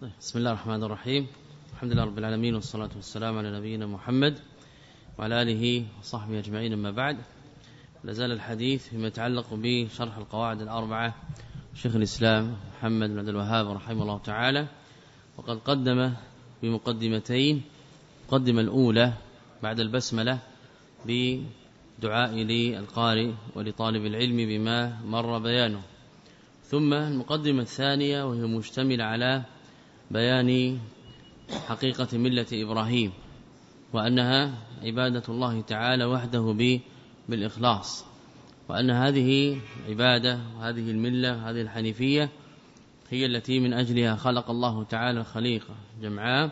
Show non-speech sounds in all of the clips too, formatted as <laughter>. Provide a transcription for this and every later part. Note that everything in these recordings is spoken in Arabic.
بسم الله الرحمن الرحيم. الحمد لله رب العالمين والصلاة والسلام على نبينا محمد وعلى آله وصحبه أجمعين. أما بعد لازال الحديث فيما يتعلق بشرح القواعد الأربعة. شيخ الإسلام محمد بن عبد الوهاب رحمه الله تعالى. وقد قدم بمقدمتين. المقدمة الأولى بعد البسملة بدعاء للقارئ ولطالب العلم بما مر بيانه. ثم المقدمة الثانية وهي مشتملة على بيان حقيقة ملة إبراهيم وأنها عبادة الله تعالى وحده بالإخلاص. وأن هذه عبادة وهذه الملة هذه الحنيفية هي التي من أجلها خلق الله تعالى الخليقة جمعاء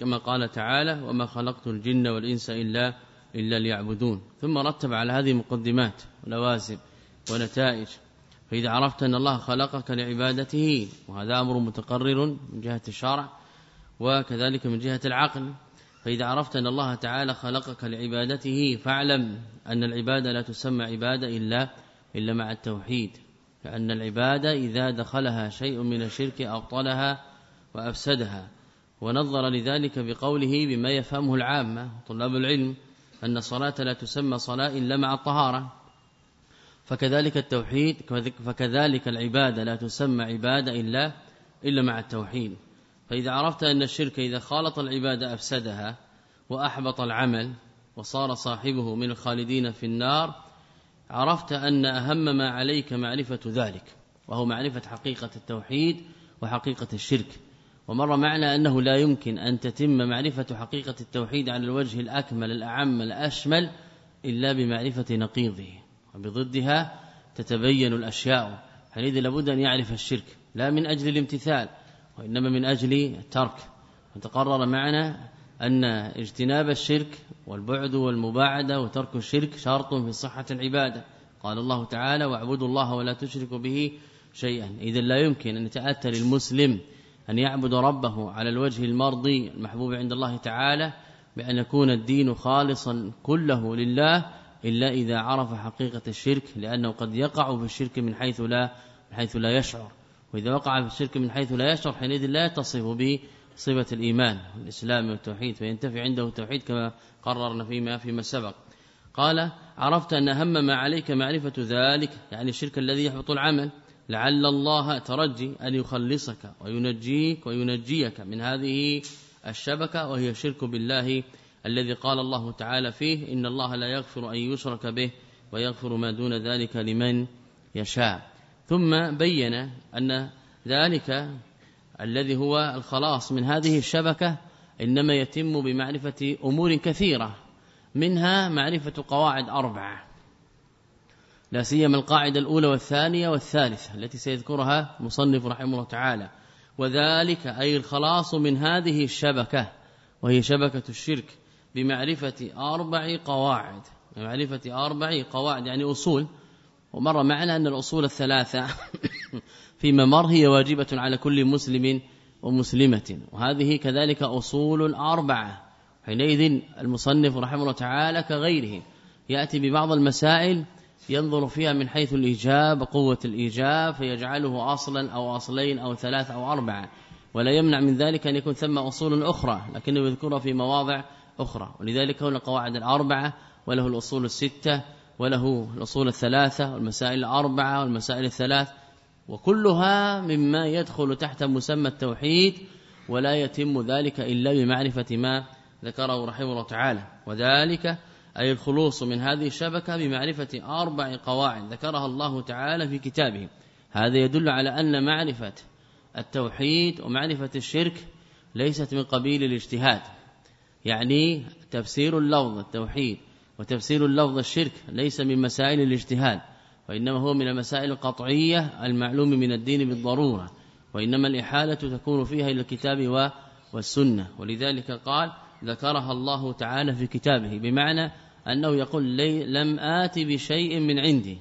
كما قال تعالى وما خلقت الجن والإنس إلا إلا ليعبدون ثم رتب على هذه مقدمات ولوازم ونتائج فإذا عرفت أن الله خلقك لعبادته وهذا أمر متقرر من جهة الشرع وكذلك من جهة العقل فإذا عرفت أن الله تعالى خلقك لعبادته فاعلم أن العبادة لا تسمى عبادة إلا إلا مع التوحيد لأن العبادة إذا دخلها شيء من الشرك أبطلها وأفسدها ونظر لذلك بقوله بما يفهمه العامة طلاب العلم أن الصلاة لا تسمى صلاة إلا مع الطهارة. فكذلك التوحيد فكذلك العبادة لا تسمى عبادة إلا إلا مع التوحيد. فإذا عرفت أن الشرك إذا خالط العبادة أفسدها وأحبط العمل وصار صاحبه من الخالدين في النار عرفت أن أهم ما عليك معرفة ذلك وهو معرفة حقيقة التوحيد وحقيقة الشرك. ومر معنا أنه لا يمكن أن تتم معرفة حقيقة التوحيد على الوجه الأكمل الأعم الأشمل إلا بمعرفة نقيضه. وبضدها تتبين الأشياء. حينئذ لابد أن يعرف الشرك لا من أجل الامتثال وإنما من أجل الترك. وتقرر معنا أن اجتناب الشرك والبعد والمباعدة وترك الشرك شرط في صحة العبادة. قال الله تعالى واعبدوا الله ولا تشركوا به شيئا. إذا لا يمكن أن يتأتى للمسلم أن يعبد ربه على الوجه المرضي المحبوب عند الله تعالى بأن يكون الدين خالصا كله لله إلا إذا عرف حقيقة الشرك لأنه قد يقع في الشرك من حيث لا من حيث لا يشعر. وإذا وقع في الشرك من حيث لا يشعر حينئذ لا يتصف به صفة الإيمان والإسلام والتوحيد فينتفي عنده التوحيد كما قررنا فيما فيما سبق. قال عرفت أن أهم ما عليك معرفة ذلك يعني الشرك الذي يحبط العمل لعل الله ترجي أن يخلصك وينجيك وينجيك من هذه الشبكة وهي الشرك بالله الذي قال الله تعالى فيه إن الله لا يغفر أن يشرك به ويغفر ما دون ذلك لمن يشاء. ثم بين أن ذلك الذي هو الخلاص من هذه الشبكة إنما يتم بمعرفة أمور كثيرة منها معرفة قواعد أربعة. لا سيما القاعدة الأولى والثانية والثالثة التي سيذكرها مصنف رحمه الله تعالى. وذلك أي الخلاص من هذه الشبكة وهي شبكة الشرك. بمعرفة أربع قواعد. بمعرفة أربع قواعد يعني أصول. ومر معنا أن الأصول الثلاثة <coughs> في ممر هي واجبة على كل مسلم ومسلمة. وهذه كذلك أصول أربعة. حينئذ المصنف رحمه الله تعالى كغيره. يأتي ببعض المسائل ينظر فيها من حيث الإيجاب قوة الإيجاب فيجعله أصلا أو أصلين أو ثلاث أو أربعة. ولا يمنع من ذلك أن يكون ثم أصول أخرى لكنه يذكرها في مواضع أخرى. ولذلك هنا القواعد الأربعة وله الأصول الستة وله الأصول الثلاثة والمسائل الأربعة والمسائل الثلاث وكلها مما يدخل تحت مسمى التوحيد ولا يتم ذلك إلا بمعرفة ما ذكره رحمه الله تعالى. وذلك أي الخلوص من هذه الشبكة بمعرفة أربع قواعد ذكرها الله تعالى في كتابه. هذا يدل على أن معرفة التوحيد ومعرفة الشرك ليست من قبيل الاجتهاد. يعني تفسير اللفظ التوحيد وتفسير اللفظ الشرك ليس من مسائل الاجتهاد وإنما هو من المسائل القطعية المعلوم من الدين بالضرورة وإنما الإحالة تكون فيها إلى الكتاب والسنة. ولذلك قال ذكرها الله تعالى في كتابه بمعنى أنه يقول لي لم آت بشيء من عندي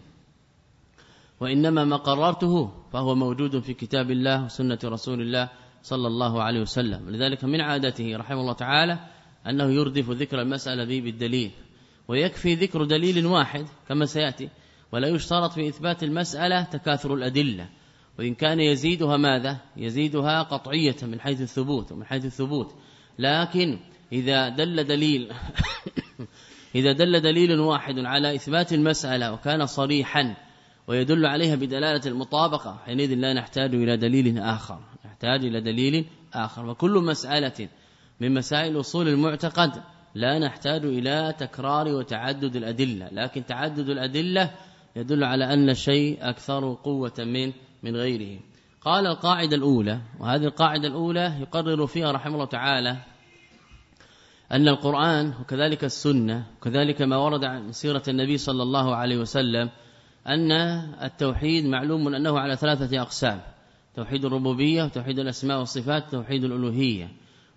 وإنما ما قررته فهو موجود في كتاب الله وسنة رسول الله صلى الله عليه وسلم لذلك من عادته رحمه الله تعالى أنه يردف ذكر المسألة به بالدليل ويكفي ذكر دليل واحد كما سيأتي ولا يشترط في إثبات المسألة تكاثر الأدلة وإن كان يزيدها ماذا؟ يزيدها قطعية من حيث الثبوت ومن حيث الثبوت. لكن إذا دل دليل <coughs> إذا دل دليل واحد على إثبات المسألة وكان صريحا ويدل عليها بدلالة المطابقة حينئذ لا نحتاج إلى دليل آخر نحتاج إلى دليل آخر. وكل مسألة من مسائل أصول المعتقد. لا نحتاج إلى تكرار وتعدد الأدلة لكن تعدد الأدلة يدل على أن الشيء أكثر قوة من من غيره. قال القاعدة الأولى وهذه القاعدة الأولى يقرر فيها رحمه الله تعالى أن القرآن وكذلك السنة وكذلك ما ورد عن سيرة النبي صلى الله عليه وسلم أن التوحيد معلوم أنه على ثلاثة أقسام توحيد الربوبية وتوحيد الأسماء والصفات وتوحيد الألوهية.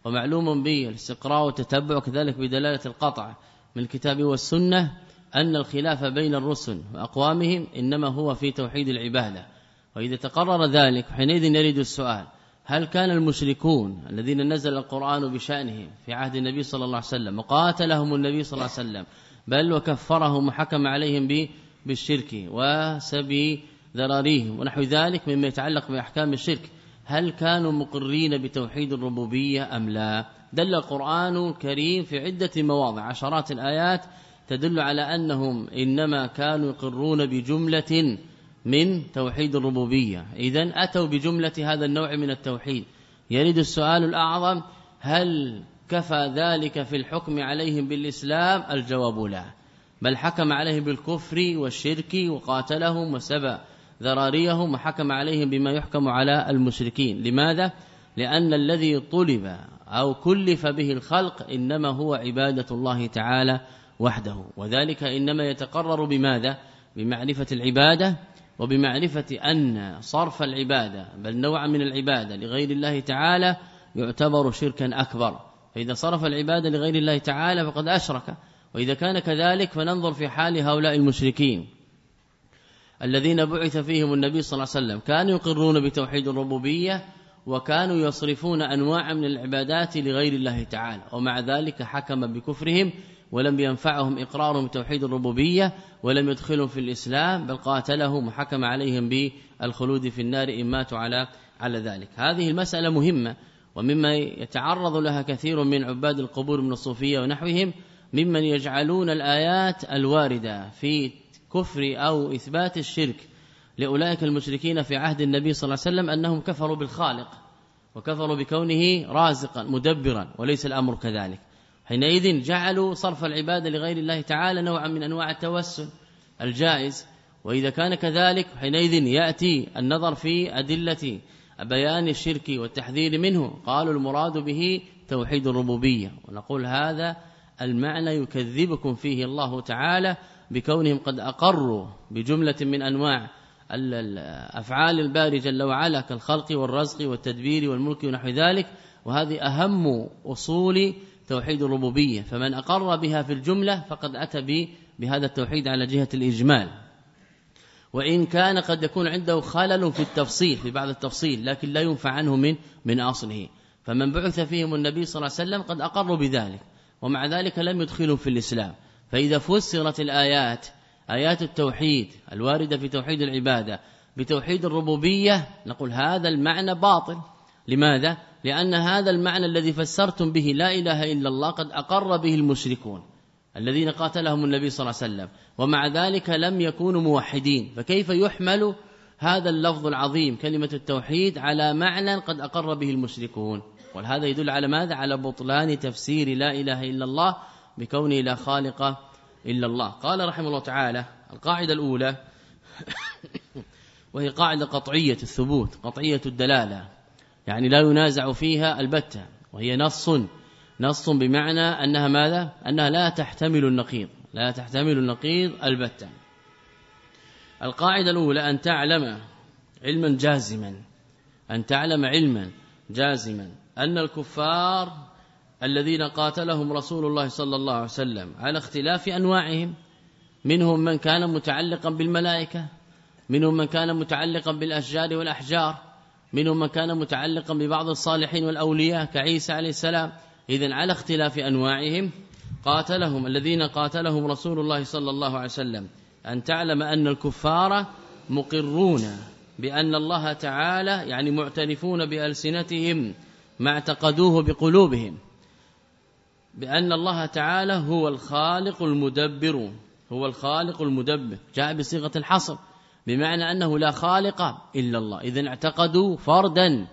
ومعلوم به الاستقراء والتتبع وكذلك بدلالة القطع من الكتاب والسنة أن الخلاف بين الرسل وأقوامهم إنما هو في توحيد العبادة. وإذا تقرر ذلك حينئذ يريد السؤال هل كان المشركون الذين نزل القرآن بشأنهم في عهد النبي صلى الله عليه وسلم وقاتلهم النبي صلى الله عليه وسلم بل وكفرهم وحكم عليهم بالشرك وسبي ذراريهم ونحو ذلك مما يتعلق بأحكام الشرك؟ هل كانوا مقرين بتوحيد الربوبية أم لا؟ دل القرآن الكريم في عدة مواضع عشرات الآيات تدل على أنهم إنما كانوا يقرون بجملة من توحيد الربوبية. إذا أتوا بجملة هذا النوع من التوحيد. يريد السؤال الأعظم هل كفى ذلك في الحكم عليهم بالإسلام؟ الجواب لا. بل حكم عليهم بالكفر والشرك وقاتلهم وسبى ذراريهم وحكم عليهم بما يحكم على المشركين. لماذا؟ لأن الذي طلب أو كلف به الخلق إنما هو عبادة الله تعالى وحده. وذلك إنما يتقرر بماذا؟ بمعرفة العبادة وبمعرفة أن صرف العبادة بل نوع من العبادة لغير الله تعالى يعتبر شركا أكبر. فإذا صرف العبادة لغير الله تعالى فقد أشرك. وإذا كان كذلك فننظر في حال هؤلاء المشركين. الذين بعث فيهم النبي صلى الله عليه وسلم. كانوا يقرون بتوحيد الربوبية وكانوا يصرفون أنواع من العبادات لغير الله تعالى. ومع ذلك حكم بكفرهم ولم ينفعهم إقرارهم بتوحيد الربوبية ولم يدخلهم في الإسلام بل قاتلهم وحكم عليهم بالخلود في النار إن ماتوا على على ذلك. هذه المسألة مهمة ومما يتعرض لها كثير من عباد القبور من الصوفية ونحوهم ممن يجعلون الآيات الواردة في كفر أو إثبات الشرك لأولئك المشركين في عهد النبي صلى الله عليه وسلم أنهم كفروا بالخالق وكفروا بكونه رازقا مدبرا وليس الأمر كذلك. حينئذ جعلوا صرف العبادة لغير الله تعالى نوعا من أنواع التوسل الجائز. وإذا كان كذلك حينئذ يأتي النظر في أدلة بيان الشرك والتحذير منه. قالوا المراد به توحيد الربوبية. ونقول هذا المعنى يكذبكم فيه الله تعالى بكونهم قد أقروا بجملة من أنواع الأفعال الباري جل وعلا كالخلق والرزق والتدبير والملك ونحو ذلك وهذه أهم أصول توحيد الربوبية. فمن أقر بها في الجملة فقد أتى بهذا التوحيد على جهة الإجمال. وإن كان قد يكون عنده خلل في التفصيل في بعض التفصيل لكن لا ينفع عنه من من أصله. فمن بعث فيهم النبي صلى الله عليه وسلم قد أقروا بذلك ومع ذلك لم يدخلهم في الإسلام. فإذا فسرت الآيات آيات التوحيد الواردة في توحيد العبادة بتوحيد الربوبية نقول هذا المعنى باطل. لماذا؟ لأن هذا المعنى الذي فسرتم به لا إله إلا الله قد أقر به المشركون الذين قاتلهم النبي صلى الله عليه وسلم ومع ذلك لم يكونوا موحدين. فكيف يحمل هذا اللفظ العظيم كلمة التوحيد على معنى قد أقر به المشركون؟ وهذا يدل على ماذا؟ على بطلان تفسير لا إله إلا الله بكونه لا خالق إلا الله. قال رحمه الله تعالى القاعدة الأولى <coughs> وهي قاعدة قطعية الثبوت قطعية الدلالة يعني لا ينازع فيها البتة وهي نص نص بمعنى أنها ماذا؟ أنها لا تحتمل النقيض لا تحتمل النقيض البتة. القاعدة الأولى أن تعلم علما جازما أن تعلم علما جازما أن الكفار الذين قاتلهم رسول الله صلى الله عليه وسلم على اختلاف أنواعهم. منهم من كان متعلقا بالملائكة منهم من كان متعلقا بالأشجار والأحجار منهم من كان متعلقا ببعض الصالحين والأولياء كعيسى عليه السلام. إذن على اختلاف أنواعهم قاتلهم الذين قاتلهم رسول الله صلى الله عليه وسلم. أن تعلم أن الكفار مقرون بأن الله تعالى يعني معترفون بألسنتهم ما اعتقدوه بقلوبهم. بأن الله تعالى هو الخالق المدبر هو الخالق المدبر جاء بصيغة الحصر بمعنى أنه لا خالق إلا الله. إذا اعتقدوا فردا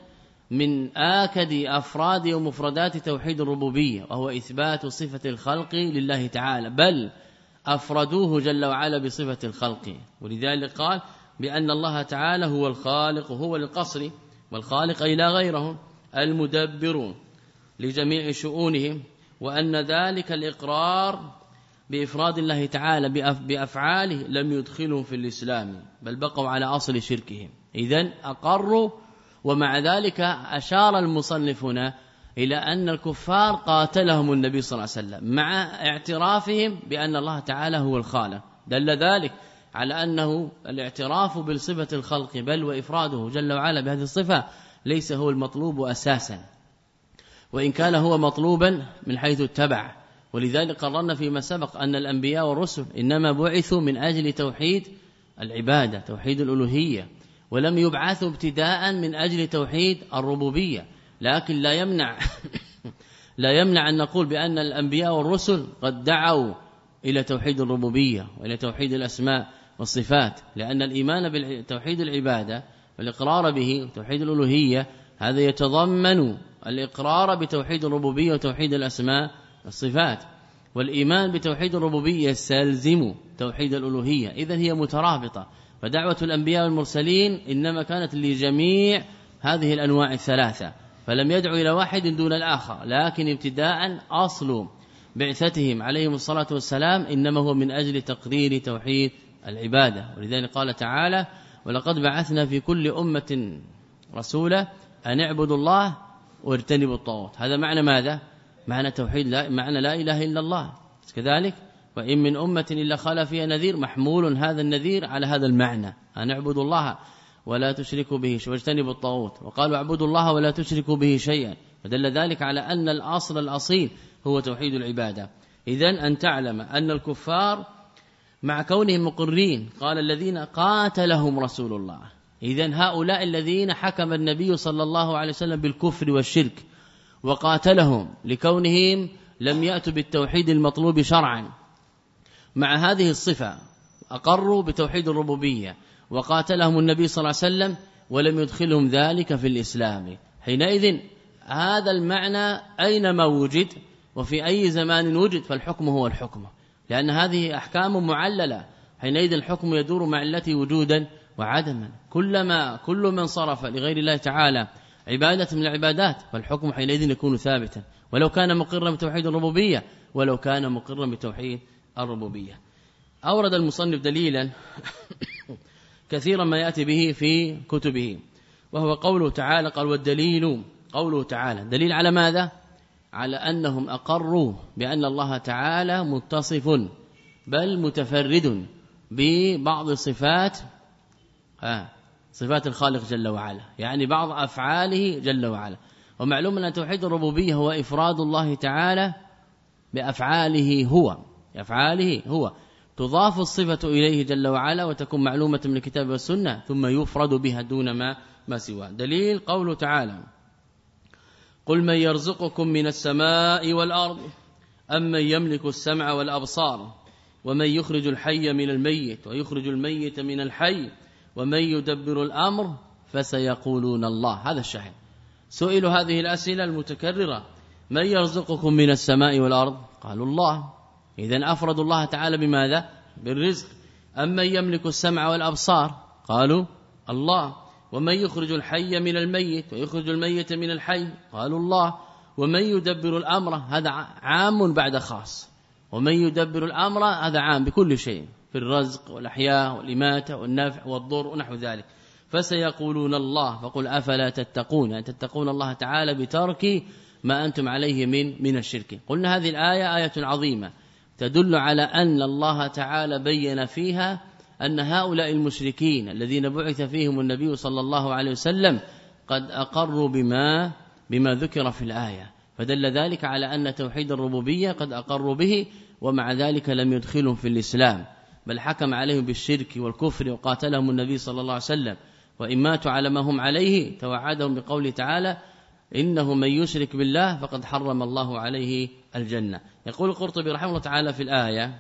من آكد أفراد ومفردات توحيد الربوبية وهو إثبات صفة الخلق لله تعالى بل أفردوه جل وعلا بصفة الخلق. ولذلك قال بأن الله تعالى هو الخالق هو للقصر والخالق لا غيره المدبر لجميع شؤونهم. وأن ذلك الإقرار بإفراد الله تعالى بأفعاله لم يدخلهم في الإسلام بل بقوا على أصل شركهم. إذن أقروا ومع ذلك أشار المصنفون إلى أن الكفار قاتلهم النبي صلى الله عليه وسلم مع اعترافهم بأن الله تعالى هو الخالق. دل ذلك على أنه الاعتراف بالصفة الخلق بل وإفراده جل وعلا بهذه الصفة ليس هو المطلوب أساسا. وإن كان هو مطلوبا من حيث اتبع. ولذلك قررنا فيما سبق أن الأنبياء والرسل إنما بعثوا من أجل توحيد العبادة توحيد الألوهية ولم يبعثوا ابتداء من أجل توحيد الربوبية. لكن لا يمنع <coughs> لا يمنع أن نقول بأن الأنبياء والرسل قد دعوا إلى توحيد الربوبية وإلى توحيد الأسماء والصفات لأن الإيمان بتوحيد العبادة والإقرار به وتوحيد الألوهية هذا يتضمن الإقرار بتوحيد الربوبية وتوحيد الأسماء والصفات والإيمان بتوحيد الربوبية يستلزم توحيد الألوهية. إذا هي مترابطة. فدعوة الأنبياء والمرسلين إنما كانت لجميع هذه الأنواع الثلاثة. فلم يدعو إلى واحد دون الآخر لكن ابتداء أصل بعثتهم عليهم الصلاة والسلام إنما هو من أجل تقرير توحيد العبادة. ولذلك قال تعالى ولقد بعثنا في كل أمة رسولا أن اعبدوا الله واجتنبوا الطاغوت. هذا معنى ماذا؟ معنى توحيد لا معنى لا إله إلا الله. كذلك وإن من أمة إلا خلا فيها نذير محمول هذا النذير على هذا المعنى. أن اعبدوا الله ولا تشركوا به شيئا واجتنبوا الطاغوت. وقالوا اعبدوا الله ولا تشركوا به شيئا. فدل ذلك على أن الأصل الأصيل هو توحيد العبادة. اذا أن تعلم أن الكفار مع كونهم مقرين قال الذين قاتلهم رسول الله. اذا هؤلاء الذين حكم النبي صلى الله عليه وسلم بالكفر والشرك وقاتلهم لكونهم لم يأتوا بالتوحيد المطلوب شرعا. مع هذه الصفة أقروا بتوحيد الربوبية وقاتلهم النبي صلى الله عليه وسلم ولم يدخلهم ذلك في الإسلام. حينئذ هذا المعنى أينما وجد وفي أي زمان وجد فالحكم هو الحكم. لأن هذه أحكام معللة. حينئذ الحكم يدور مع التي وجودا وعدما كلما كل من صرف لغير الله تعالى عبادة من العبادات فالحكم حينئذ يكون ثابتا. ولو كان مقرا بتوحيد الربوبية ولو كان مقرا بتوحيد الربوبية. أورد المصنف دليلا <coughs> كثيرا ما يأتي به في كتبه وهو قوله تعالى قال والدليل قوله تعالى. دليل على ماذا؟ على أنهم أقروا بأن الله تعالى متصف بل متفرد ببعض صفات صفات الخالق جل وعلا. يعني بعض أفعاله جل وعلا. ومعلوم أن توحيد الربوبية هو إفراد الله تعالى بأفعاله هو. أفعاله هو. تضاف الصفة إليه جل وعلا وتكون معلومة من الكتاب والسنة ثم يفرد بها دون ما ما سوى دليل قوله تعالى قل من يرزقكم من السماء والأرض أم من يملك السمع والأبصار ومن يخرج الحي من الميت ويخرج الميت من الحي ومن يدبر الأمر فسيقولون الله. هذا الشاهد. سئلوا هذه الأسئلة المتكررة. من يرزقكم من السماء والأرض؟ قالوا الله. اذا افردوا الله تعالى بماذا؟ بالرزق. اما يملك السمع والأبصار؟ قالوا الله. ومن يخرج الحي من الميت؟ ويخرج الميت من الحي؟ قالوا الله. ومن يدبر الأمر؟ هذا عام بعد خاص. ومن يدبر الأمر؟ هذا عام بكل شيء. في الرزق والأحياء والإماتة والنفع والضر ونحو ذلك. فسيقولون الله فقل أفلا تتقون؟ ان تتقون الله تعالى بترك ما أنتم عليه من من الشرك. قلنا هذه الآية آية عظيمة. تدل على أن الله تعالى بين فيها أن هؤلاء المشركين الذين بعث فيهم النبي صلى الله عليه وسلم قد أقروا بما بما ذكر في الآية. فدل ذلك على أن توحيد الربوبية قد أقروا به ومع ذلك لم يدخلهم في الإسلام. بل حكم عليهم بالشرك والكفر وقاتلهم النبي صلى الله عليه وسلم. وإن ماتوا على ما هم عليه توعدهم بقوله تعالى إنه من يشرك بالله فقد حرم الله عليه الجنة. يقول القرطبي رحمه الله تعالى في الآية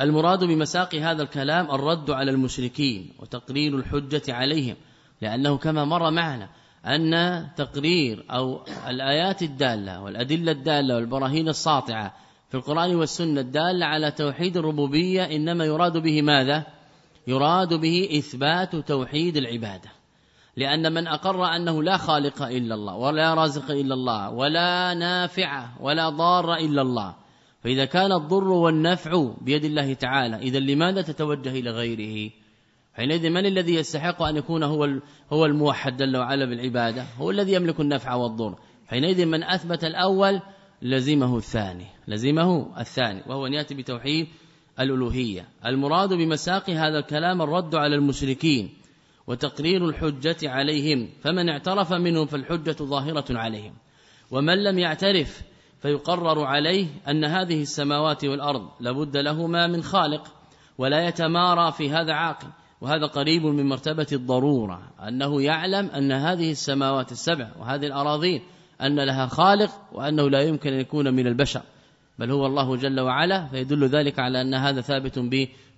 المراد بمساق هذا الكلام الرد على المشركين وتقرير الحجة عليهم لأنه كما مر معنا أن تقرير أو الآيات الدالة والأدلة الدالة والبراهين الساطعة في القرآن والسنة الدالة على توحيد الربوبية إنما يراد به ماذا؟ يراد به إثبات توحيد العبادة. لأن من أقر أنه لا خالق إلا الله ولا رازق إلا الله ولا نافع ولا ضار إلا الله. فإذا كان الضر والنفع بيد الله تعالى إذا لماذا تتوجه إلى غيره؟ حينئذ من الذي يستحق أن يكون هو هو الموحد جل وعلا بالعبادة؟ هو الذي يملك النفع والضر. حينئذ من أثبت الأول لزمه الثاني لزمه الثاني وهو أن يأتي بتوحيد الألوهية. المراد بمساق هذا الكلام الرد على المشركين وتقرير الحجة عليهم فمن اعترف منهم فالحجة ظاهرة عليهم. ومن لم يعترف فيقرر عليه أن هذه السماوات والأرض لابد لهما من خالق ولا يتمارى في هذا عاقل. وهذا قريب من مرتبة الضرورة أنه يعلم أن هذه السماوات السبع وهذه الأراضين أن لها خالق وأنه لا يمكن أن يكون من البشر بل هو الله جل وعلا فيدل ذلك على أن هذا ثابت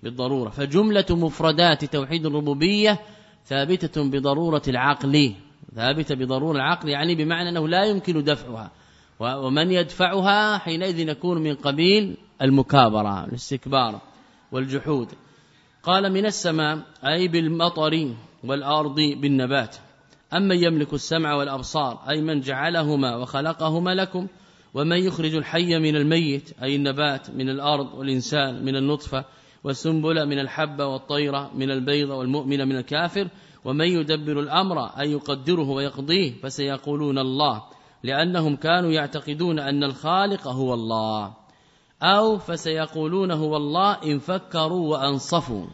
بالضرورة. فجملة مفردات توحيد الربوبية ثابتة بضرورة العقل ثابتة بضرورة العقل يعني بمعنى أنه لا يمكن دفعها. ومن يدفعها حينئذ يكون من قبيل المكابرة الاستكبار والجحود. قال من السماء أي بالمطر والأرض بالنبات. أما يملك السمع والأبصار؟ أي من جعلهما وخلقهما لكم. ومن يخرج الحي من الميت؟ أي النبات من الأرض والإنسان من النطفة والسنبل من الحبة والطيرة من البيض والمؤمن من الكافر. ومن يدبر الأمر؟ أي يقدره ويقضيه. فسيقولون الله لأنهم كانوا يعتقدون أن الخالق هو الله. أو فسيقولون هو الله إن فكروا وأنصفوا.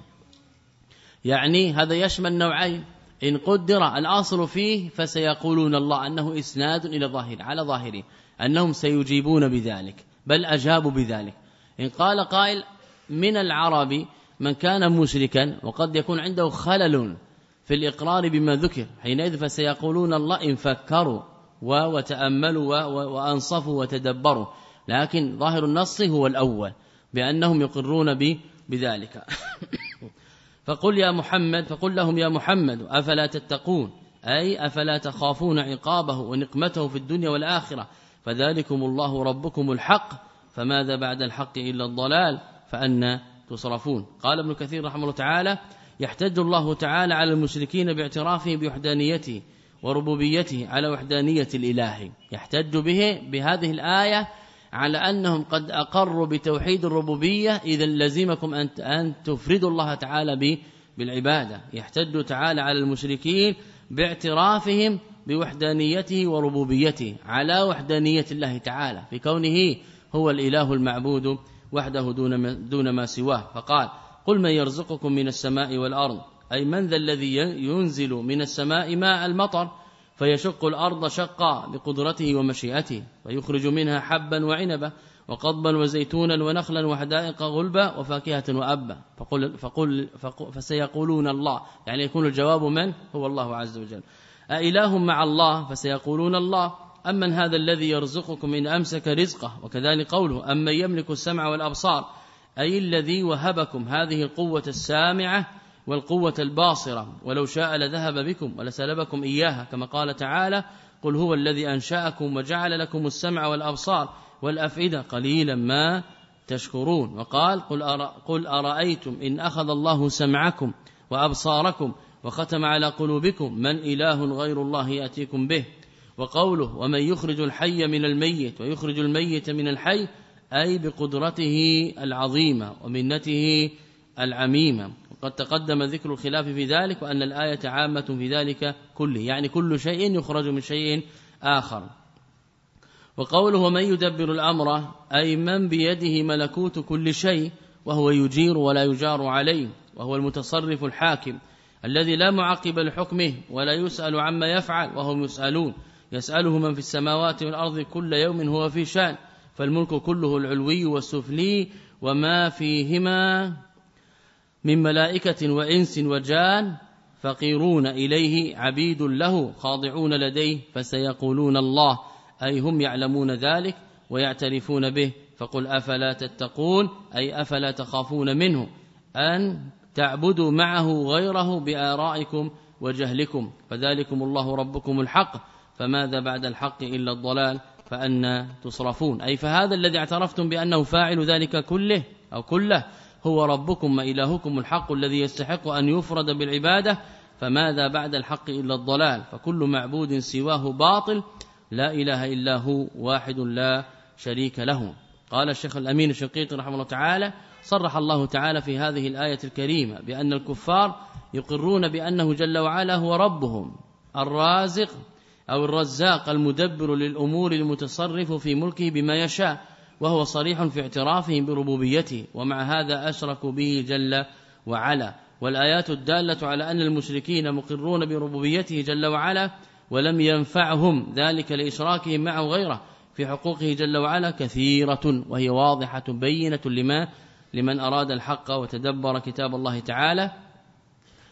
يعني هذا يشمل نوعين. إن قدر الأصل فيه فسيقولون الله أنه إسناد إلى ظاهر على ظاهره أنهم سيجيبون بذلك بل أجابوا بذلك. إن قال قائل من العرب من كان مشركا وقد يكون عنده خلل في الإقرار بما ذكر حينئذ فسيقولون الله إن فكروا وتأملوا وأنصفوا وتدبروا. لكن ظاهر النص هو الأول بأنهم يقرون بذلك. <laughs> فقل يا محمد فقل لهم يا محمد أفلا تتقون؟ أي أفلا تخافون عقابه ونقمته في الدنيا والآخرة؟ فذلكم الله ربكم الحق فماذا بعد الحق إلا الضلال؟ فأنا تصرفون. قال ابن كثير رحمه الله تعالى يحتج الله تعالى على المشركين باعترافه بوحدانيته وربوبيته على وحدانية الإله. يحتج به بهذه الآية على أنهم قد أقروا بتوحيد الربوبية إذا لزمكم أن تفردوا الله تعالى بالعبادة. يحتج تعالى على المشركين باعترافهم بوحدانيته وربوبيته على وحدانية الله تعالى. في كونه هو الإله المعبود وحده دون دون ما سواه. فقال قل من يرزقكم من السماء والأرض؟ أي من ذا الذي ينزل من السماء ماء المطر؟ فيشق الأرض شقا بقدرته ومشيئته ويخرج منها حبا وعنبا وقضبا وزيتونا ونخلا وحدائق غلبا وفاكهة وأبا. فقل, فقل, فقل فسيقولون الله. يعني يكون الجواب من؟ هو الله عز وجل. أإله مع الله فسيقولون الله. أمن هذا الذي يرزقكم إن أمسك رزقه وكذلك قوله أمن يملك السمع والأبصار. أي الذي وهبكم هذه القوة السامعة والقوة الباصرة ولو شاء لذهب بكم ولسلبكم إياها كما قال تعالى قل هو الذي أنشأكم وجعل لكم السمع والأبصار والأفئدة قليلا ما تشكرون وقال قل, أرأ قل أرأيتم إن أخذ الله سمعكم وأبصاركم وختم على قلوبكم من إله غير الله يأتيكم به؟ وقوله ومن يخرج الحي من الميت ويخرج الميت من الحي أي بقدرته العظيمة ومنته العميمة وقد تقدم ذكر الخلاف في ذلك وأن الآية عامة في ذلك كله يعني كل شيء يخرج من شيء آخر. وقوله ومن يدبر الأمر أي من بيده ملكوت كل شيء وهو يجير ولا يجار عليه وهو المتصرف الحاكم الذي لا معقب لحكمه ولا يسأل عما يفعل وهم يسألون. يسأله من في السماوات والأرض كل يوم هو في شأن فالملك كله العلوي والسفلي وما فيهما من ملائكة وإنس وجان فقيرون إليه عبيد له خاضعون لديه فسيقولون الله أي هم يعلمون ذلك ويعترفون به فقل أفلا تتقون؟ أي أفلا تخافون منه؟ أن تعبدوا معه غيره بآرائكم وجهلكم فذلكم الله ربكم الحق فماذا بعد الحق إلا الضلال؟ فأنا تصرفون. أي فهذا الذي اعترفتم بأنه فاعل ذلك كله أو كله هو ربكم وإلهكم الحق الذي يستحق أن يفرد بالعبادة فماذا بعد الحق إلا الضلال؟ فكل معبود سواه باطل لا إله إلا هو واحد لا شريك له. قال الشيخ الأمين الشنقيطي رحمه الله تعالى صرح الله تعالى في هذه الآية الكريمة بأن الكفار يقرون بأنه جل وعلا هو ربهم الرازق أو الرزاق المدبر للأمور المتصرف في ملكه بما يشاء. وهو صريح في اعترافهم بربوبيته ومع هذا أشركوا به جل وعلا. والآيات الدالة على أن المشركين مقرون بربوبيته جل وعلا ولم ينفعهم ذلك لإشراكهم معه غيره. في حقوقه جل وعلا كثيرة وهي واضحة بينة لما لمن أراد الحق وتدبر كتاب الله تعالى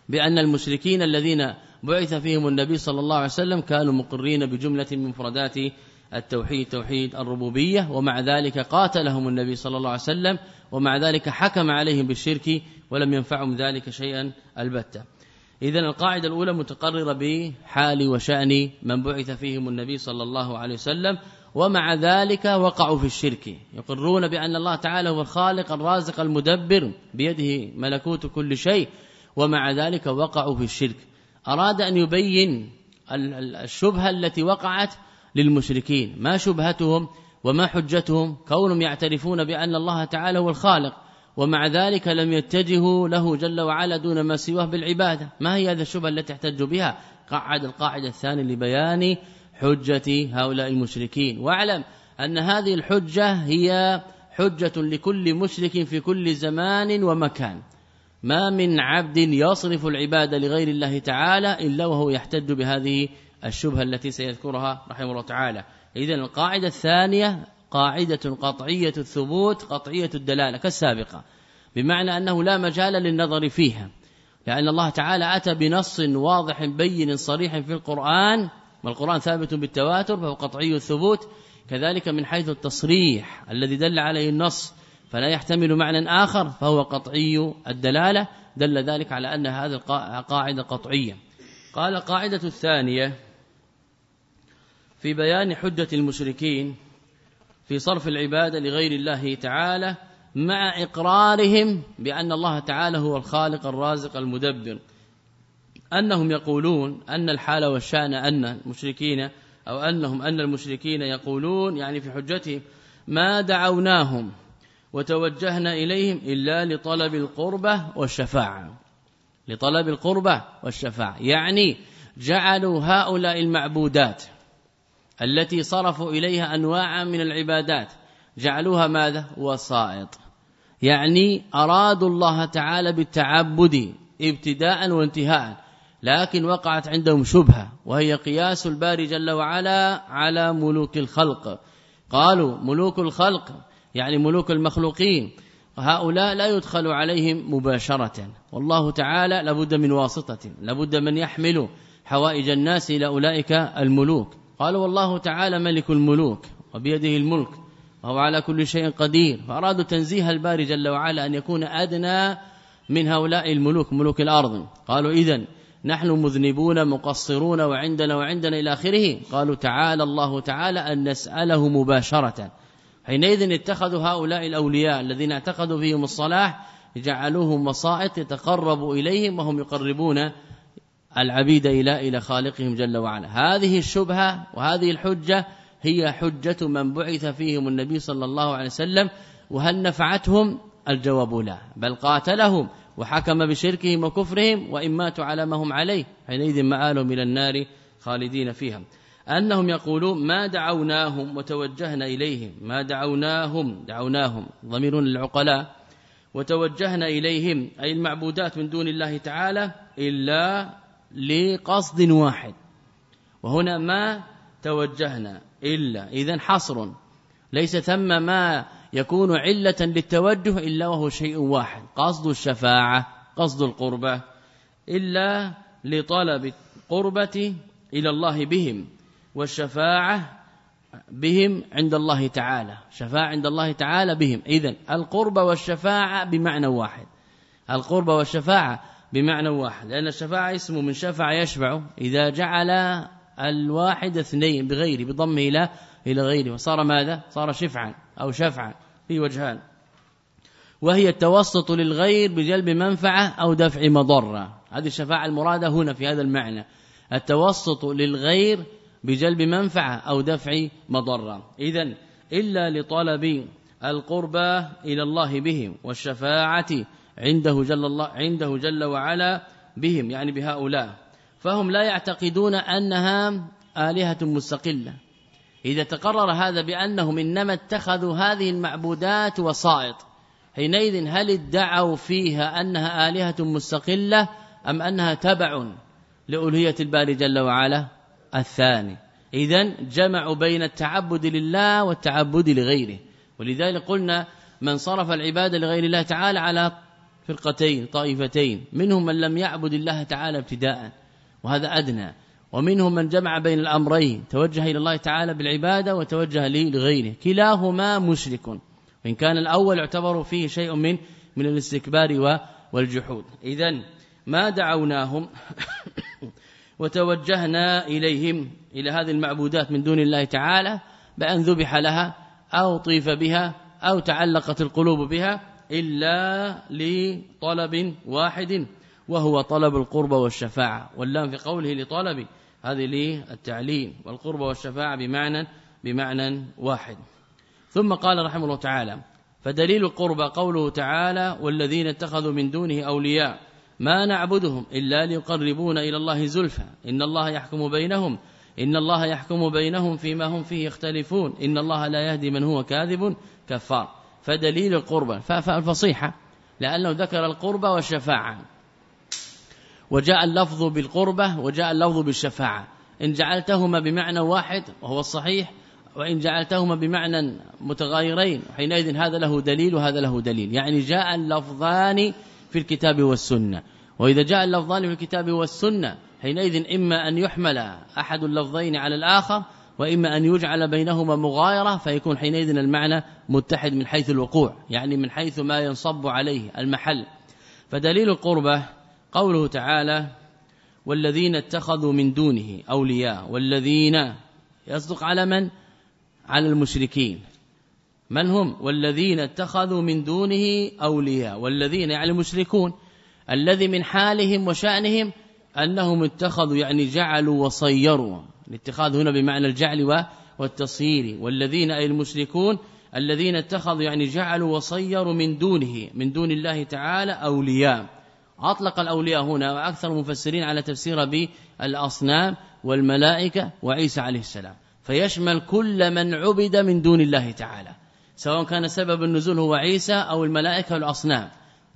بأن المشركين الذين بعث فيهم النبي صلى الله عليه وسلم كانوا مقرين بجملة من مفردات التوحيد توحيد الربوبية ومع ذلك قاتلهم النبي صلى الله عليه وسلم ومع ذلك حكم عليهم بالشرك ولم ينفعهم ذلك شيئا البتة. إذا القاعدة الأولى متقررة بحال وشأن من بعث فيهم النبي صلى الله عليه وسلم ومع ذلك وقعوا في الشرك. يقرون بأن الله تعالى هو الخالق الرازق المدبر بيده ملكوت كل شيء ومع ذلك وقعوا في الشرك. أراد أن يبين الشبهة التي وقعت للمشركين. ما شبهتهم وما حجتهم كونهم يعترفون بأن الله تعالى هو الخالق ومع ذلك لم يتجهوا له جل وعلا دون ما سواه بالعبادة. ما هي هذه الشبهة التي احتجوا بها؟ قعد القاعدة الثانية لبيان حجة هؤلاء المشركين. واعلم أن هذه الحجة هي حجة لكل مشرك في كل زمان ومكان. ما من عبد يصرف العبادة لغير الله تعالى إلا وهو يحتج بهذه الشبهة التي سيذكرها رحمه الله تعالى. إذا القاعدة الثانية قاعدة قطعية الثبوت قطعية الدلالة كالسابقة بمعنى أنه لا مجال للنظر فيها لأن الله تعالى أتى بنص واضح بين صريح في القرآن والقرآن ثابت بالتواتر فهو قطعي الثبوت كذلك من حيث التصريح الذي دل عليه النص فلا يحتمل معنى آخر فهو قطعي الدلالة دل ذلك على أن هذه القاعدة قطعية. قال قاعدة الثانية في بيان حجة المشركين في صرف العبادة لغير الله تعالى مع إقرارهم بأن الله تعالى هو الخالق الرازق المدبر. أنهم يقولون أن الحال والشأن أن المشركين أو أنهم أن المشركين يقولون يعني في حجتهم ما دعوناهم وتوجهنا إليهم إلا لطلب القربة والشفاعة. لطلب القربة والشفاعة. يعني جعلوا هؤلاء المعبودات التي صرفوا إليها أنواعا من العبادات. جعلوها ماذا؟ وسائط. يعني أرادوا الله تعالى بالتعبد ابتداء وانتهاء لكن وقعت عندهم شبهة وهي قياس الباري جل وعلا على ملوك الخلق. قالوا ملوك الخلق يعني ملوك المخلوقين هؤلاء لا يدخل عليهم مباشرة. والله تعالى لابد من واسطة لابد من يحمل حوائج الناس إلى أولئك الملوك. قالوا والله تعالى ملك الملوك وبيده الملك وهو على كل شيء قدير فأرادوا تنزيه الباري جل وعلا أن يكون أدنى من هؤلاء الملوك ملوك الأرض. قالوا إذن نحن مذنبون مقصرون وعندنا وعندنا إلى آخره. قالوا تعالى الله تعالى أن نسأله مباشرة. حينئذ اتخذوا هؤلاء الأولياء الذين اعتقدوا فيهم الصلاح جعلوهم وسائط يتقرب إليهم وهم يقربون العبيد إلى إلى خالقهم جل وعلا. هذه الشبهة وهذه الحجة هي حجة من بعث فيهم النبي صلى الله عليه وسلم وهل نفعتهم؟ الجواب لا. بل قاتلهم وحكم بشركهم وكفرهم وإن ماتوا على ما هم عليه. حينئذ مآلهم إلى النار خالدين فيها. أنهم يقولون ما دعوناهم وتوجهنا إليهم. ما دعوناهم؟ دعوناهم. ضمير العقلاء وتوجهنا إليهم أي المعبودات من دون الله تعالى إلا لقصد واحد. وهنا ما توجهنا إلا إذا حصر. ليس ثم ما يكون علة للتوجه إلا وهو شيء واحد. قصد الشفاعة قصد القربة إلا لطلب القربة إلى الله بهم والشفاعة بهم عند الله تعالى. شفاعة عند الله تعالى بهم. إذن القربة والشفاعة بمعنى واحد. القربة والشفاعة بمعنى واحد لأن الشفاعة اسمه من شفع يشفع إذا جعل الواحد اثنين بغيره بضمه إلى إلى غيره. وصار ماذا؟ صار شفعا أو شفعا في وجهان. وهي التوسط للغير بجلب منفعة أو دفع مضرة. هذه الشفاعة المرادة هنا في هذا المعنى. التوسط للغير بجلب منفعة أو دفع مضرة. إذا إلا لطلب القربى إلى الله بهم والشفاعة عنده جل الله عنده جل وعلا بهم يعني بهؤلاء. فهم لا يعتقدون أنها آلهة مستقلة. إذا تقرر هذا بأنهم إنما اتخذوا هذه المعبودات وسائط حينئذ هل ادعوا فيها أنها آلهة مستقلة أم أنها تبع لألهية الباري جل وعلا؟ الثاني. إذا جمعوا بين التعبد لله والتعبد لغيره. ولذلك قلنا من صرف العبادة لغير الله تعالى على فرقتين طائفتين. منهم من لم يعبد الله تعالى ابتداء وهذا أدنى. ومنهم من جمع بين الأمرين توجه إلى الله تعالى بالعبادة وتوجه لغيره. كلاهما مشرك. وإن كان الأول يعتبر فيه شيء من من الاستكبار والجحود. إذا ما دعوناهم <coughs> وتوجهنا إليهم إلى هذه المعبودات من دون الله تعالى بأن ذبح لها أو طيف بها أو تعلقت القلوب بها إلا لطلب واحد وهو طلب القرب والشفاعة. واللام في قوله لطلب هذه للتعليم والقرب والشفاعة بمعنى بمعنى واحد. ثم قال رحمه الله تعالى فدليل القرب قوله تعالى والذين اتخذوا من دونه أولياء ما نعبدهم إلا ليقربون إلى الله زلفى. إن الله يحكم بينهم إن الله يحكم بينهم فيما هم فيه يختلفون. إن الله لا يهدي من هو كاذب كفار. فدليل القربة. فالفصيحة لأنه ذكر القربة والشفاعة. وجاء اللفظ بالقربة وجاء اللفظ بالشفاعة. إن جعلتهما بمعنى واحد وهو الصحيح وإن جعلتهما بمعنى متغايرين حينئذ هذا له دليل وهذا له دليل. يعني جاء اللفظان في الكتاب والسنة. وإذا جاء اللفظان في الكتاب والسنة حينئذ إما أن يحمل أحد اللفظين على الآخر وإما أن يجعل بينهما مغايرة فيكون حينئذ المعنى متحد من حيث الوقوع يعني من حيث ما ينصب عليه المحل. فدليل القربة قوله تعالى والذين اتخذوا من دونه أولياء والذين يصدق على من؟ على المشركين. من هم؟ والذين اتخذوا من دونه أولياء والذين يعني المشركون الذي من حالهم وشأنهم أنهم اتخذوا يعني جعلوا وصيروا. الاتخاذ هنا بمعنى الجعل والتصيير والذين أي المشركون الذين اتخذوا يعني جعلوا وصيروا من دونه من دون الله تعالى أولياء. أطلق الأولياء هنا وأكثر المفسرين على تفسير بالأصنام والملائكة وعيسى عليه السلام. فيشمل كل من عبد من دون الله تعالى سواء كان سبب النزول هو عيسى أو الملائكة والأصنام.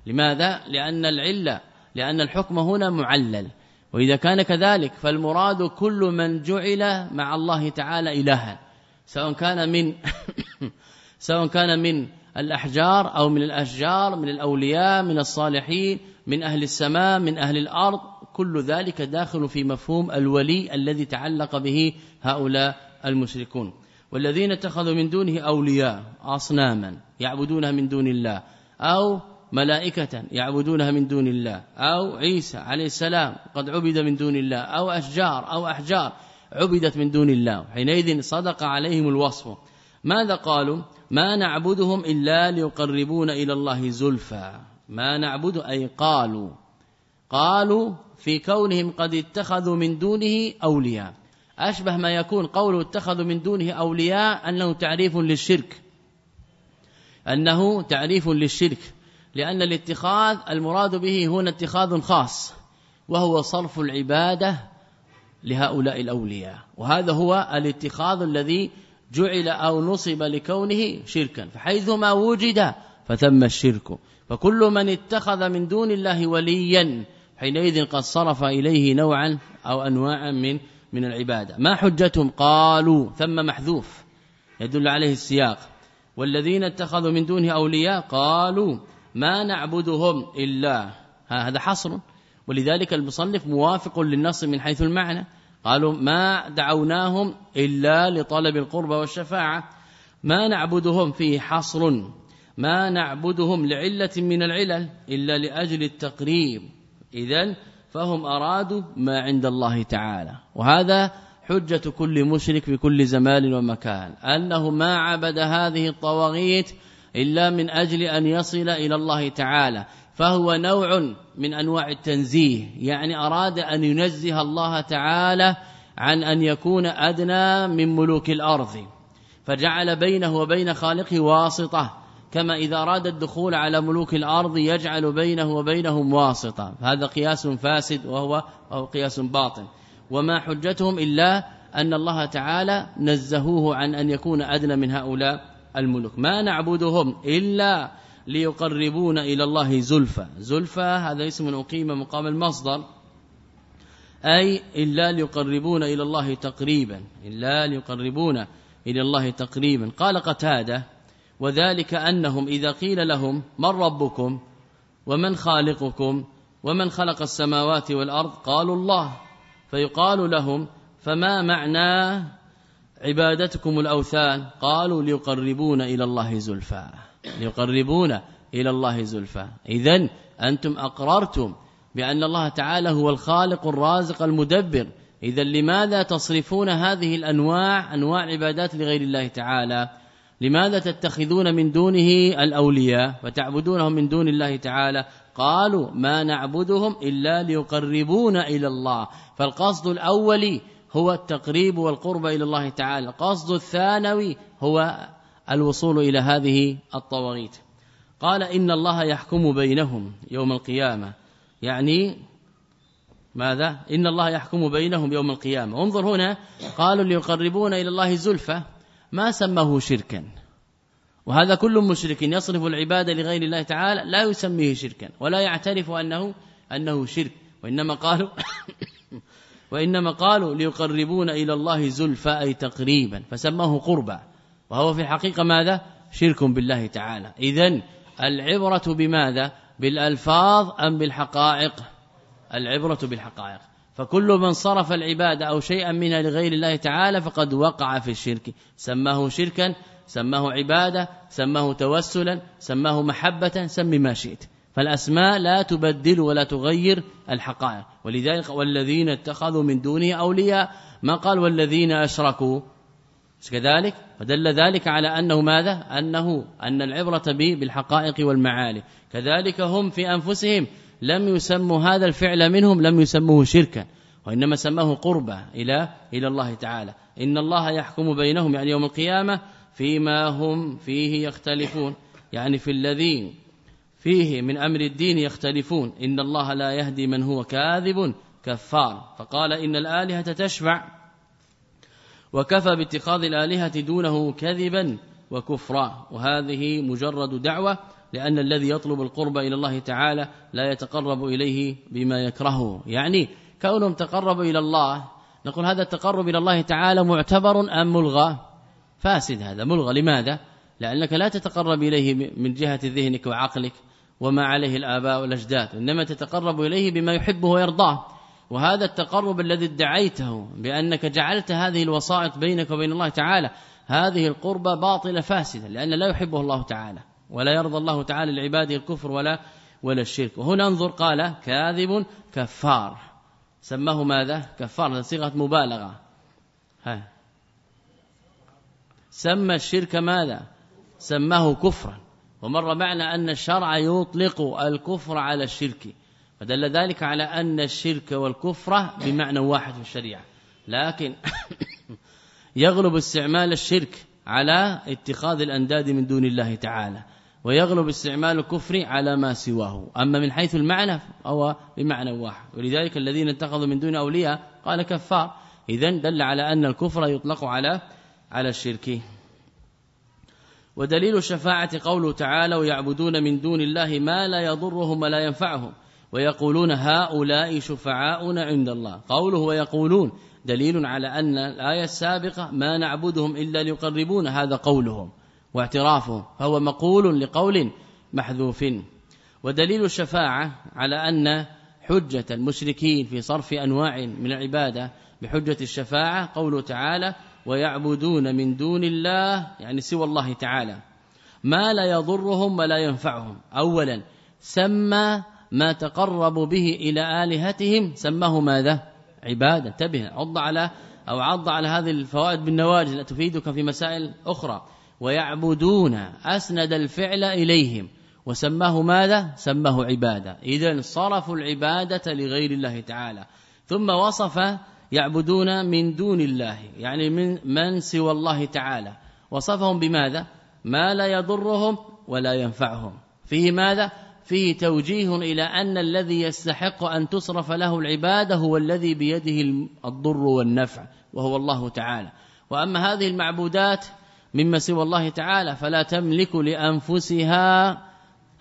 لماذا؟ لأن العلة لأن الحكم هنا معلل. وإذا كان كذلك فالمراد كل من جعل مع الله تعالى إلها سواء كان من <coughs> سواء كان من الأحجار أو من الأشجار من الأولياء من الصالحين من أهل السماء من أهل الأرض كل ذلك داخل في مفهوم الولي الذي تعلق به هؤلاء المشركون. والذين اتخذوا من دونه أولياء أصناما يعبدونها من دون الله أو ملائكة يعبدونها من دون الله أو عيسى عليه السلام قد عبد من دون الله أو أشجار أو أحجار عبدت من دون الله. حينئذ صدق عليهم الوصف. ماذا قالوا؟ ما نعبدهم إلا ليقربون إلى الله زلفى. ما نعبد أي قالوا. قالوا في كونهم قد اتخذوا من دونه أولياء. أشبه ما يكون قوله اتخذوا من دونه أولياء أنه تعريف للشرك. أنه تعريف للشرك. لأن الاتخاذ المراد به هنا اتخاذ خاص وهو صرف العبادة لهؤلاء الأولياء. وهذا هو الاتخاذ الذي جعل أو نصب لكونه شركا. فحيثما وجد فثم الشرك. فكل من اتخذ من دون الله وليا حينئذ قد صرف إليه نوعا أو أنواعا من من العبادة. ما حجتهم؟ قالوا ثم محذوف. يدل عليه السياق. والذين اتخذوا من دونه أولياء قالوا ما نعبدهم إلا. هذا حصر. ولذلك المصنف موافق للنص من حيث المعنى. قالوا ما دعوناهم إلا لطلب القربى والشفاعة. ما نعبدهم فيه حصر. ما نعبدهم لعلة من العلل إلا لأجل التقريب. إذا فهم أرادوا ما عند الله تعالى. وهذا حجة كل مشرك في كل زمان ومكان. أنه ما عبد هذه الطواغيت إلا من أجل أن يصل إلى الله تعالى فهو نوع من أنواع التنزيه يعني أراد أن ينزه الله تعالى عن أن يكون أدنى من ملوك الأرض. فجعل بينه وبين خالقه واسطة كما إذا أراد الدخول على ملوك الأرض يجعل بينه وبينهم واسطة. هذا قياس فاسد وهو أو قياس باطل وما حجتهم إلا أن الله تعالى نزهوه عن أن يكون أدنى من هؤلاء. الملوك. ما نعبدهم إلا ليقربون إلى الله زلفى. زلفى هذا اسم أقيم مقام المصدر. أي إلا ليقربون إلى الله تقريبا. إلا ليقربون إلى الله تقريبا. قال قتادة وذلك أنهم إذا قيل لهم من ربكم؟ ومن خالقكم؟ ومن خلق السماوات والأرض؟ قالوا الله. فيقال لهم فما معنى عبادتكم الأوثان قالوا ليقربون إلى الله زلفى. ليقربون إلى الله زلفى. اذا أنتم أقررتم بأن الله تعالى هو الخالق الرازق المدبر. اذا لماذا تصرفون هذه الأنواع أنواع عبادات لغير الله تعالى؟ لماذا تتخذون من دونه الأولياء وتعبدونهم من دون الله تعالى؟ قالوا ما نعبدهم إلا ليقربونا إلى الله. فالقصد الأول هو التقريب والقرب إلى الله تعالى. القصد الثانوي هو الوصول إلى هذه الطواغيت. قال إن الله يحكم بينهم يوم القيامة. يعني ماذا؟ إن الله يحكم بينهم يوم القيامة. انظر هنا قالوا ليقربون إلى الله زلفى. ما سماه شركا. وهذا كل مشرك يصرف العبادة لغير الله تعالى لا يسميه شركا. ولا يعترف أنه أنه شرك. وإنما قالوا وإنما قالوا ليقربون إلى الله زلفى أي تقريبا فسماه قربا. وهو في الحقيقة ماذا؟ شرك بالله تعالى. اذا العبرة بماذا؟ بالألفاظ أم بالحقائق؟ العبرة بالحقائق. فكل من صرف العبادة أو شيئا منها لغير الله تعالى فقد وقع في الشرك. سماه شركا سماه عبادة سماه توسلا سماه محبة سم ما شئت. فالأسماء لا تبدل ولا تغير الحقائق. ولذلك والذين اتخذوا من دونه أولياء ما قال والذين أشركوا؟ كذلك؟ فدل ذلك على أنه ماذا؟ أنه أن العبرة به بالحقائق والمعالي كذلك هم في أنفسهم لم يسموا هذا الفعل منهم لم يسموه شركا. وإنما سماه قربا إلى إلى الله تعالى. إن الله يحكم بينهم يعني يوم القيامة فيما هم فيه يختلفون. يعني في الذين فيه من أمر الدين يختلفون. إن الله لا يهدي من هو كاذب كفار. فقال إن الآلهة تشفع. وكفى باتخاذ الآلهة دونه كذبا وكفرا. وهذه مجرد دعوة لأن الذي يطلب القرب إلى الله تعالى لا يتقرب إليه بما يكرهه. يعني كونهم تقربوا إلى الله نقول هذا التقرب إلى الله تعالى معتبر أم ملغى؟ فاسد هذا. ملغى لماذا؟ لأنك لا تتقرب إليه من جهة ذهنك وعقلك. وما عليه الآباء والأجداد إنما تتقرب إليه بما يحبه ويرضاه. وهذا التقرب الذي ادعيته بأنك جعلت هذه الوسائط بينك وبين الله تعالى هذه القربة باطلة فاسدة لأن لا يحبه الله تعالى ولا يرضى الله تعالى لعباده الكفر ولا ولا الشرك. وهنا انظر قال كاذب كفار. سماه ماذا؟ كفار صيغة مبالغة. ها. سمى الشرك ماذا؟ سماه كفرا. ومر معنا أن الشرع يطلق الكفر على الشرك فدل ذلك على أن الشرك والكفر بمعنى واحد في الشريعة. لكن <coughs> يغلب استعمال الشرك على اتخاذ الأنداد من دون الله تعالى ويغلب استعمال الكفر على ما سواه. أما من حيث المعنى هو بمعنى واحد. ولذلك الذين اتخذوا من دون أولياء قال كفار. اذا دل على أن الكفر يطلق على على الشرك. ودليل الشفاعة قوله تعالى ويعبدون من دون الله ما لا يضرهم ولا ينفعهم. ويقولون هؤلاء شفعاؤنا عند الله. قوله ويقولون دليل على أن الآية السابقة ما نعبدهم إلا ليقربون هذا قولهم واعترافهم. فهو مقول لقول محذوف. ودليل الشفاعة على أن حجة المشركين في صرف أنواع من العبادة بحجة الشفاعة قوله تعالى ويعبدون من دون الله يعني سوى الله تعالى. ما لا يضرهم ولا ينفعهم. اولا سمى ما تقربوا به إلى آلهتهم. سماه ماذا؟ عبادة. انتبه عض على أو عض على هذه الفوائد بالنواجذ التي تفيدك في مسائل أخرى. ويعبدون أسند الفعل إليهم. وسماه ماذا؟ سماه عبادة. اذا صرفوا العبادة لغير الله تعالى. ثم وصف يعبدون من دون الله يعني من من سوى الله تعالى. وصفهم بماذا؟ ما لا يضرهم ولا ينفعهم. فيه ماذا؟ فيه توجيه إلى أن الذي يستحق أن تصرف له العبادة هو الذي بيده الضر والنفع وهو الله تعالى. وأما هذه المعبودات مما سوى الله تعالى فلا تملك لأنفسها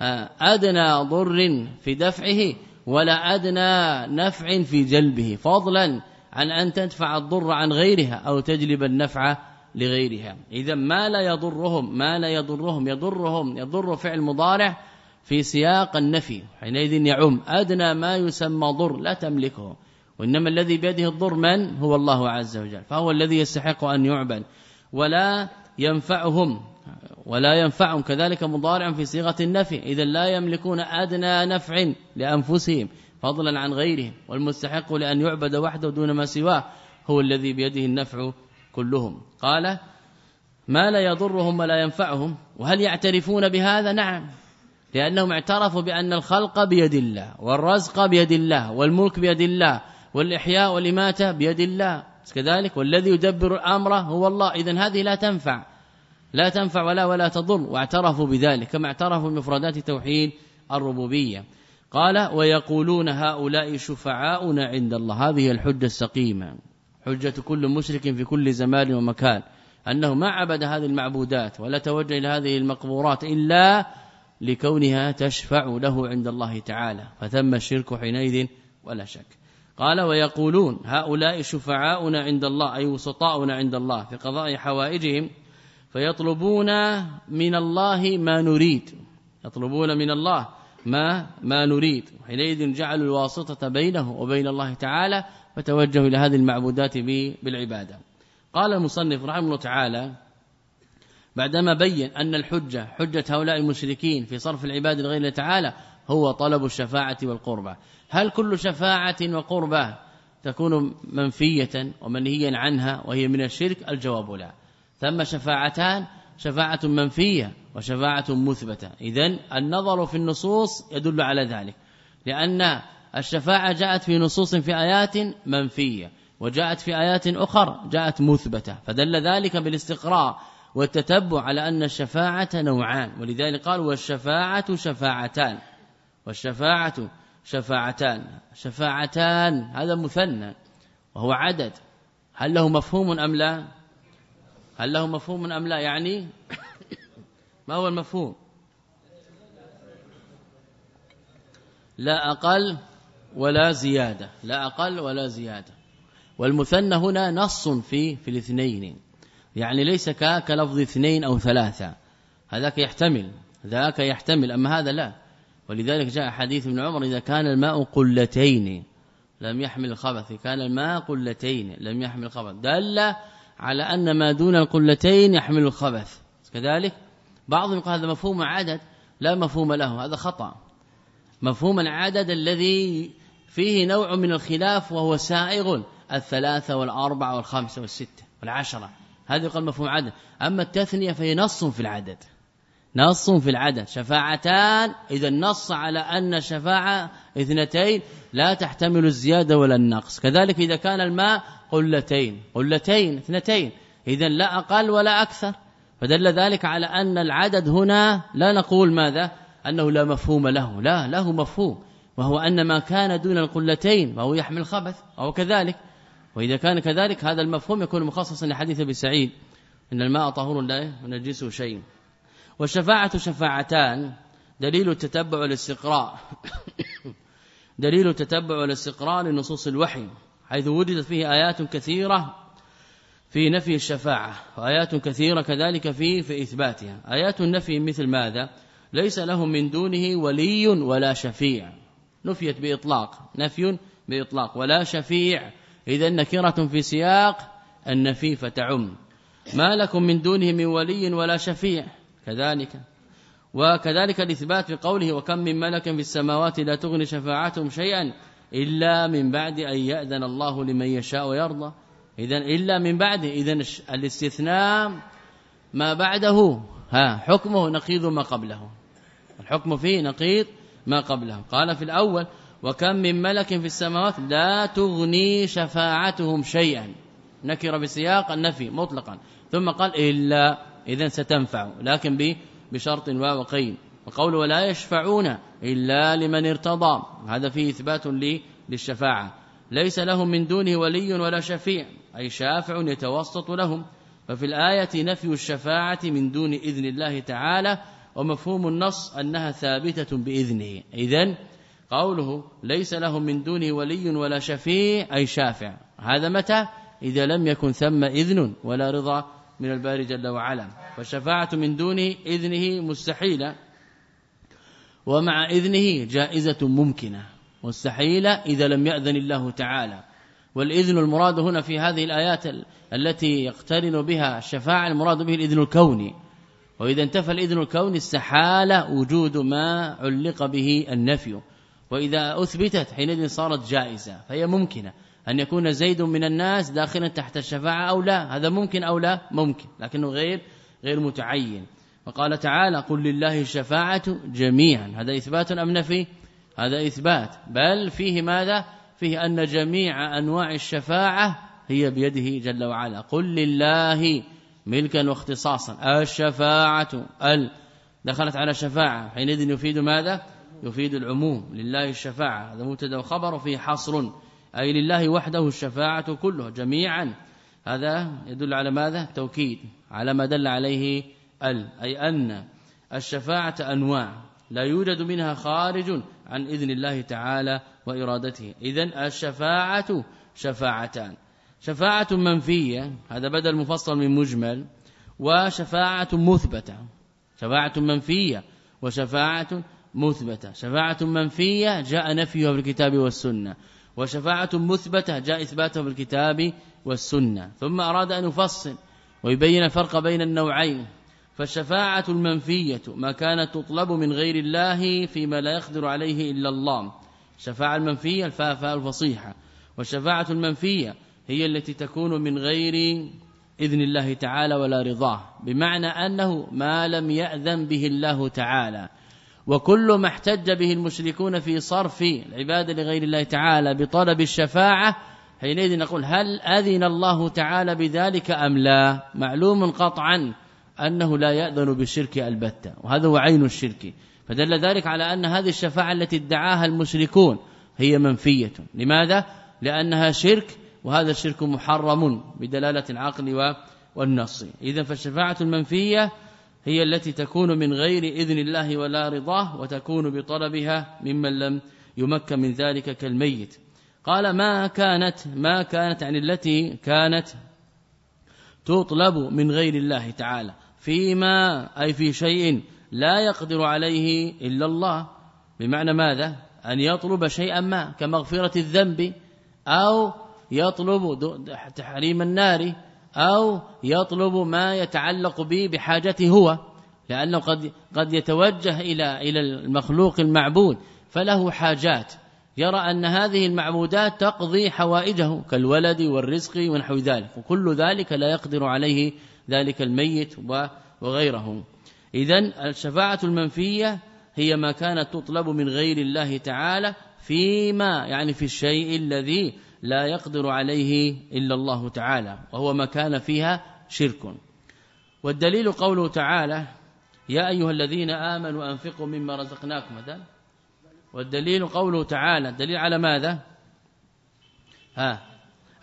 آه، أدنى ضر في دفعه ولا أدنى نفع في جلبه. فضلا عن أن تدفع الضر عن غيرها أو تجلب النفع لغيرها. إذا ما لا يضرهم ما لا يضرهم يضرهم يضر فعل مضارع في سياق النفي. حينئذ يعم. أدنى ما يسمى ضر لا تملكه. وإنما الذي بيده الضر من؟ هو الله عز وجل. فهو الذي يستحق أن يعبد. ولا ينفعهم ولا ينفعهم كذلك مضارع في صيغة النفي. اذا لا يملكون أدنى نفع لأنفسهم. فضلا عن غيرهم والمستحق لأن يعبد وحده دون ما سواه هو الذي بيده النفع كلهم. قال ما لا يضرهم ولا ينفعهم وهل يعترفون بهذا؟ نعم لأنهم اعترفوا بأن الخلق بيد الله والرزق بيد الله والملك بيد الله والإحياء والإماتة بيد الله. كذلك والذي يدبر الأمر هو الله. اذا هذه لا تنفع لا تنفع ولا ولا تضر. واعترفوا بذلك كما اعترفوا بمفردات توحيد الربوبية. قال ويقولون هؤلاء شفعاؤنا عند الله. هذه الحجة السقيمة. حجة كل مشرك في كل زمان ومكان. أنه ما عبد هذه المعبودات ولا توجه إلى هذه المقبورات إلا لكونها تشفع له عند الله تعالى. فثم الشرك حينئذ ولا شك. قال ويقولون هؤلاء شفعاؤنا عند الله أي وسطاؤنا عند الله في قضاء حوائجهم فيطلبون من الله ما نريد. يطلبون من الله ما ما نريد. حينئذ جعلوا الواسطة بينه وبين الله تعالى فتوجهوا إلى هذه المعبودات بالعبادة. قال المصنف رحمه الله تعالى بعدما بين أن الحجة حجة هؤلاء المشركين في صرف العباد لغير الله تعالى هو طلب الشفاعة والقربة هل كل شفاعة وقربة تكون منفية ومنهيا عنها وهي من الشرك؟ الجواب لا. ثم شفاعتان شفاعة منفية وشفاعة مثبتة. إذن النظر في النصوص يدل على ذلك لأن الشفاعة جاءت في نصوص في آيات منفية وجاءت في آيات أخر جاءت مثبتة. فدل ذلك بالاستقراء والتتبع على أن الشفاعة نوعان ولذلك قال والشفاعة شفاعتان. والشفاعة شفاعتان. شفاعتان هذا مثنى وهو عدد. هل له مفهوم أم لا؟ هل له مفهوم أم لا؟ يعني ما هو المفهوم؟ لا أقل ولا زيادة. لا أقل ولا زيادة. والمثنى هنا نص في في الاثنين. يعني ليس كلفظ اثنين أو ثلاثة. هذاك يحتمل. ذاك يحتمل. أما هذا لا. ولذلك جاء حديث ابن عمر إذا كان الماء قلتين لم يحمل الخبث. كان الماء قلتين لم يحمل الخبث. دل على أن ما دون القلتين يحمل الخبث. كذلك بعضهم يقول هذا مفهوم عدد لا مفهوم له هذا خطأ. مفهوم العدد الذي فيه نوع من الخلاف وهو سائغ الثلاثة والأربعة والخمسة والستة والعشرة. هذا يقال مفهوم عدد. أما التثنية فهي نص في العدد. نص في العدد. شفاعتان إذا نص على أن الشفاعة اثنتين لا تحتمل الزيادة ولا النقص. كذلك إذا كان الماء قلتين قلتين اثنتين. إذا لا أقل ولا أكثر. فدل ذلك على أن العدد هنا لا نقول ماذا؟ أنه لا مفهوم له. لا له مفهوم. وهو أن ما كان دون القلتين فهو يحمل خبث أو كذلك. وإذا كان كذلك هذا المفهوم يكون مخصصا لحديث أبي سعيد. إن الماء طهور لا ينجسه شيء والشفاعة شفاعتان. دليل التتبع والاستقراء. <coughs> دليل التتبع والاستقراء لنصوص الوحي حيث وجدت فيه آيات كثيرة في نفي الشفاعة وآيات كثيرة كذلك في في إثباتها. آيات النفي مثل ماذا؟ ليس لهم من دونه ولي ولا شفيع. نفيت بإطلاق. نفي بإطلاق. ولا شفيع. إذا نكرة في سياق النفي فتعم ما لكم من دونه من ولي ولا شفيع. كذلك. وكذلك الإثبات في قوله وكم من ملك في السماوات لا تغني شفاعتهم شيئا إلا من بعد أن يأذن الله لمن يشاء ويرضى. إذا إلا من بعد إذا الاستثناء ما بعده. ها حكمه نقيض ما قبله. الحكم فيه نقيض ما قبله. قال في الأول وكم من ملك في السماوات لا تغني شفاعتهم شيئا. نكر بسياق النفي مطلقا. ثم قال إلا. إذا ستنفع لكن بشرط وقين وقول ولا يشفعون إلا لمن ارتضى. هذا فيه إثبات للشفاعة. ليس لهم من دونه ولي ولا شفيع. أي شافع يتوسط لهم. ففي الآية نفي الشفاعة من دون إذن الله تعالى ومفهوم النص أنها ثابتة بإذنه. إذن قوله ليس لهم من دونه ولي ولا شفيع أي شافع. هذا متى؟ إذا لم يكن ثم إذن ولا رضا من الباري جل وعلا. فالشفاعة من دونه إذنه مستحيلة ومع إذنه جائزة ممكنة. مستحيلة إذا لم يأذن الله تعالى. والإذن المراد هنا في هذه الآيات التي يقترن بها الشفاعة المراد به الإذن الكوني. وإذا انتفى الإذن الكوني استحال وجود ما علق به النفي. وإذا أثبتت حينئذ صارت جائزة فهي ممكنة. أن يكون زيد من الناس داخلا تحت الشفاعة أو لا هذا ممكن أو لا؟ ممكن لكنه غير غير متعين. وقال تعالى قل لله الشفاعة جميعا. هذا إثبات أم نفي؟ هذا إثبات. بل فيه ماذا؟ فيه أن جميع أنواع الشفاعة هي بيده جل وعلا. قل لله ملكا واختصاصا. الشفاعة ال دخلت على شفاعة. حينئذ يفيد ماذا؟ يفيد العموم. لله الشفاعة. هذا مبتدأ وخبر فيه حصر. أي لله وحده الشفاعة كله جميعا. هذا يدل على ماذا؟ توكيد. على ما دل عليه ال. أي أن الشفاعة أنواع. لا يوجد منها خارج عن إذن الله تعالى وإرادته. إذن الشفاعة شفاعتان. شفاعة منفية هذا بدل مفصل من مجمل وشفاعة مثبتة. شفاعة منفية وشفاعة مثبتة. شفاعة منفية جاء نفيها في الكتاب والسنة وشفاعة مثبتة جاء إثباتها في الكتاب والسنة. ثم أراد أن يفصل ويبين الفرق بين النوعين. فالشفاعة المنفية ما كانت تطلب من غير الله فيما لا يقدر عليه إلا الله. الشفاعة المنفية الفاء الفصيحة. والشفاعة المنفية هي التي تكون من غير إذن الله تعالى ولا رضاه بمعنى أنه ما لم يأذن به الله تعالى. وكل ما احتج به المشركون في صرف العبادة لغير الله تعالى بطلب الشفاعة حينئذ نقول هل أذن الله تعالى بذلك أم لا؟ معلوم قطعا. أنه لا يأذن بالشرك البتة وهذا هو عين الشرك. فدل ذلك على أن هذه الشفاعة التي ادعاها المشركون هي منفية. لماذا؟ لأنها شرك وهذا الشرك محرم بدلالة العقل والنص. إذا فالشفاعة المنفية هي التي تكون من غير إذن الله ولا رضاه وتكون بطلبها ممن لم يمكن من ذلك كالميت. قال ما كانت ما كانت عن التي كانت تطلب من غير الله تعالى. فيما أي في شيء لا يقدر عليه إلا الله. بمعنى ماذا؟ أن يطلب شيئا ما كمغفرة الذنب أو يطلب تحريم النار أو يطلب ما يتعلق به بحاجته هو. لأنه قد قد يتوجه إلى إلى المخلوق المعبود فله حاجات. يرى أن هذه المعبودات تقضي حوائجه كالولد والرزق ونحو ذلك وكل ذلك لا يقدر عليه ذلك الميت وغيره. اذا الشفاعة المنفية هي ما كانت تطلب من غير الله تعالى فيما يعني في الشيء الذي لا يقدر عليه إلا الله تعالى وهو ما كان فيها شرك. والدليل قوله تعالى يا أيها الذين آمنوا أنفقوا مما رزقناكم. هذا والدليل قوله تعالى دليل على ماذا؟ ها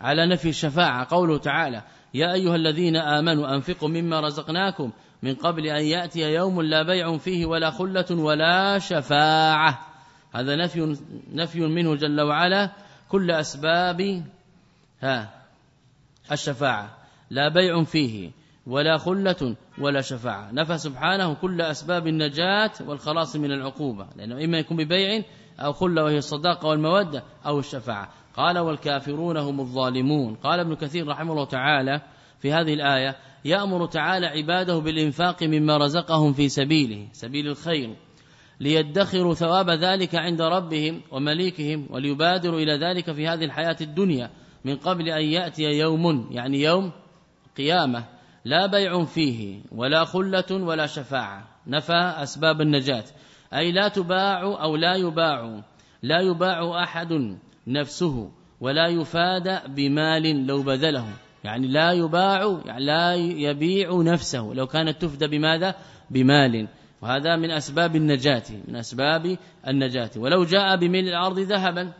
على نفي الشفاعة. قوله تعالى يا أيها الذين آمنوا أنفقوا مما رزقناكم من قبل أن يأتي يوم لا بيع فيه ولا خلة ولا شفاعة. هذا نفي نفي منه جل وعلا كل أسباب ها الشفاعة. لا بيع فيه ولا خلة ولا شفاعة. نفى سبحانه كل أسباب النجاة والخلاص من العقوبة. لأنه إما يكون ببيع أو خلة وهي الصداقة والمودة أو الشفاعة. قال والكافرون هم الظالمون. قال ابن كثير رحمه الله تعالى في هذه الآية يأمر تعالى عباده بالإنفاق مما رزقهم في سبيله سبيل الخير ليدخروا ثواب ذلك عند ربهم ومليكهم وليبادروا إلى ذلك في هذه الحياة الدنيا من قبل أن يأتي يوم يعني يوم قيامة لا بيع فيه ولا خلة ولا شفاعة. نفى أسباب النجاة. أي لا تباع أو لا يباع لا يباع أحد. نفسه ولا يفاد بمال لو بذله. يعني لا يباع يعني لا يبيع نفسه. لو كانت تفدى بماذا؟ بمال. وهذا من أسباب النجاة من أسباب النجاة. ولو جاء بميل الأرض ذهبا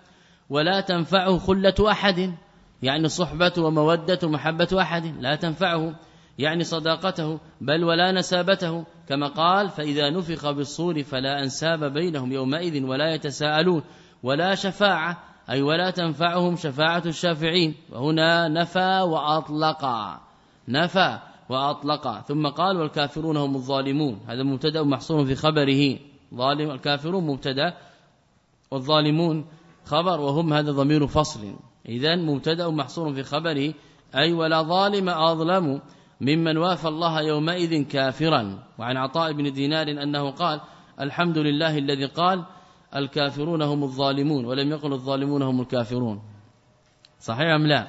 ولا تنفعه خلة أحد. يعني صحبة ومودة ومحبة أحد لا تنفعه. يعني صداقته بل ولا نسابته. كما قال فإذا نفخ بالصور فلا أنساب بينهم يومئذ ولا يتساءلون ولا شفاعة. أي ولا تنفعهم شفاعة الشافعين. وهنا نفى وأطلق. نفى وأطلق. ثم قال والكافرون هم الظالمون. هذا مبتدأ محصور في خبره. ظالم الكافرون مبتدأ والظالمون خبر وهم هذا ضمير فصل. اذا مبتدأ محصور في خبره. أي ولا ظالم أظلم ممن وافى الله يومئذ كافرا. وعن عطاء بن دينار أنه قال الحمد لله الذي قال الكافرون هم الظالمون ولم يقل الظالمون هم الكافرون. صحيح أم لا؟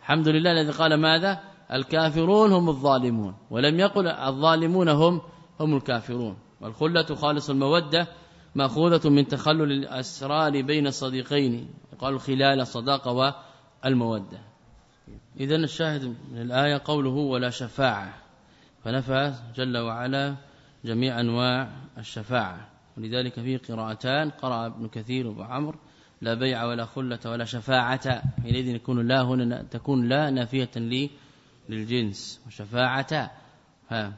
الحمد لله الذي قال ماذا؟ الكافرون هم الظالمون ولم يقل الظالمون هم هم الكافرون. والخلة خالص المودة مأخوذة من تخلل الأسرار بين الصديقين قالوا خلال الصداقة والمودة. إذا الشاهد من الآية قوله ولا شفاعة فنفى جل وعلا جميع أنواع الشفاعة ولذلك فيه قراءتان. قرأ ابن كثير وعمر لا بيع ولا خلة ولا شفاعة. حينئذ يكون لا هنا تكون لا نافية لي للجنس. وشفاعة. ها.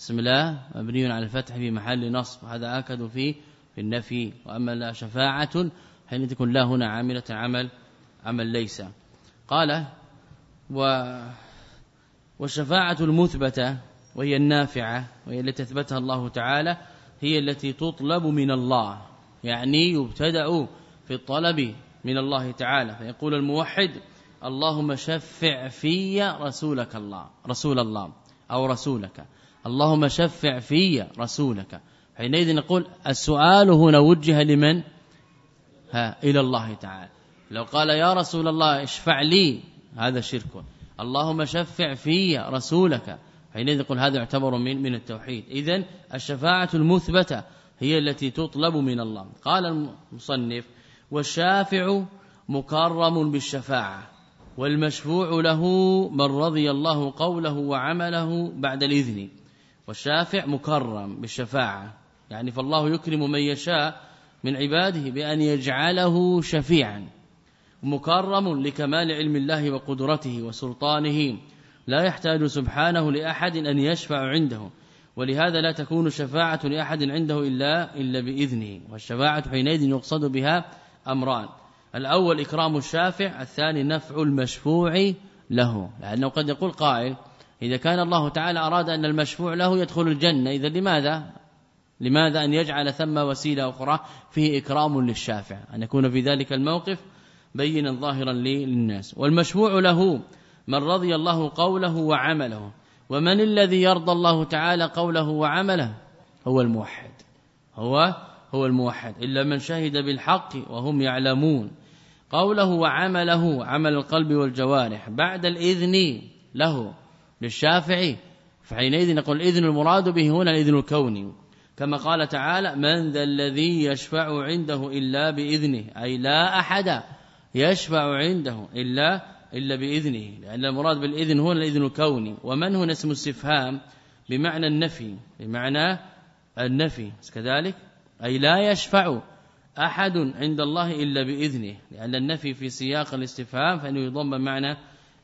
اسم الله. مبني على الفتح في محل نصب. هذا آكد فيه في النفي. وأما لا شفاعة حين تكون لا هنا عاملة عمل عمل ليس. قال و والشفاعة المثبتة وهي النافعة وهي التي أثبتها الله تعالى هي التي تطلب من الله يعني يبتدأ في الطلب من الله تعالى. فيقول الموحد اللهم شفع في رسولك الله رسول الله أو رسولك. اللهم شفع في رسولك. حينئذ نقول السؤال هنا وجه لمن؟ ها إلى الله تعالى. لو قال يا رسول الله اشفع لي هذا شرك. اللهم شفع في رسولك. حينئذ نقول هذا يعتبر من من التوحيد. اذا الشفاعة المثبتة هي التي تطلب من الله. قال المصنف والشافع مكرم بالشفاعة والمشفوع له من رضي الله قوله وعمله بعد الإذن. والشافع مكرم بالشفاعة يعني فالله يكرم من يشاء من عباده بأن يجعله شفيعا. مكرم لكمال علم الله وقدرته وسلطانه. لا يحتاج سبحانه لأحد أن يشفع عنده ولهذا لا تكون شفاعة لأحد عنده إلا إلا بإذنه والشفاعة حينئذ يقصد بها أمران. الأول إكرام الشافع الثاني نفع المشفوع له لأنه قد يقول قائل إذا كان الله تعالى أراد أن المشفوع له يدخل الجنة إذا لماذا؟ لماذا أن يجعل ثم وسيلة أخرى فيه إكرام للشافع؟ أن يكون في ذلك الموقف بينا ظاهرا للناس. والمشفوع له من رضي الله قوله وعمله ومن الذي يرضى الله تعالى قوله وعمله؟ هو الموحد. هو هو الموحد. إلا من شهد بالحق وهم يعلمون. قوله وعمله عمل القلب والجوارح. بعد الإذن له للشافعي. فحينئذ نقول الإذن المراد به هنا الإذن الكوني. كما قال تعالى من ذا الذي يشفع عنده إلا بإذنه. أي لا أحد يشفع عنده إلا إلا بإذنه لأن المراد بالإذن هو الإذن الكوني. ومن هنا اسم استفهام؟ بمعنى النفي بمعنى النفي. كذلك؟ أي لا يشفع أحد عند الله إلا بإذنه لأن النفي في سياق الاستفهام فإنه يضم معنى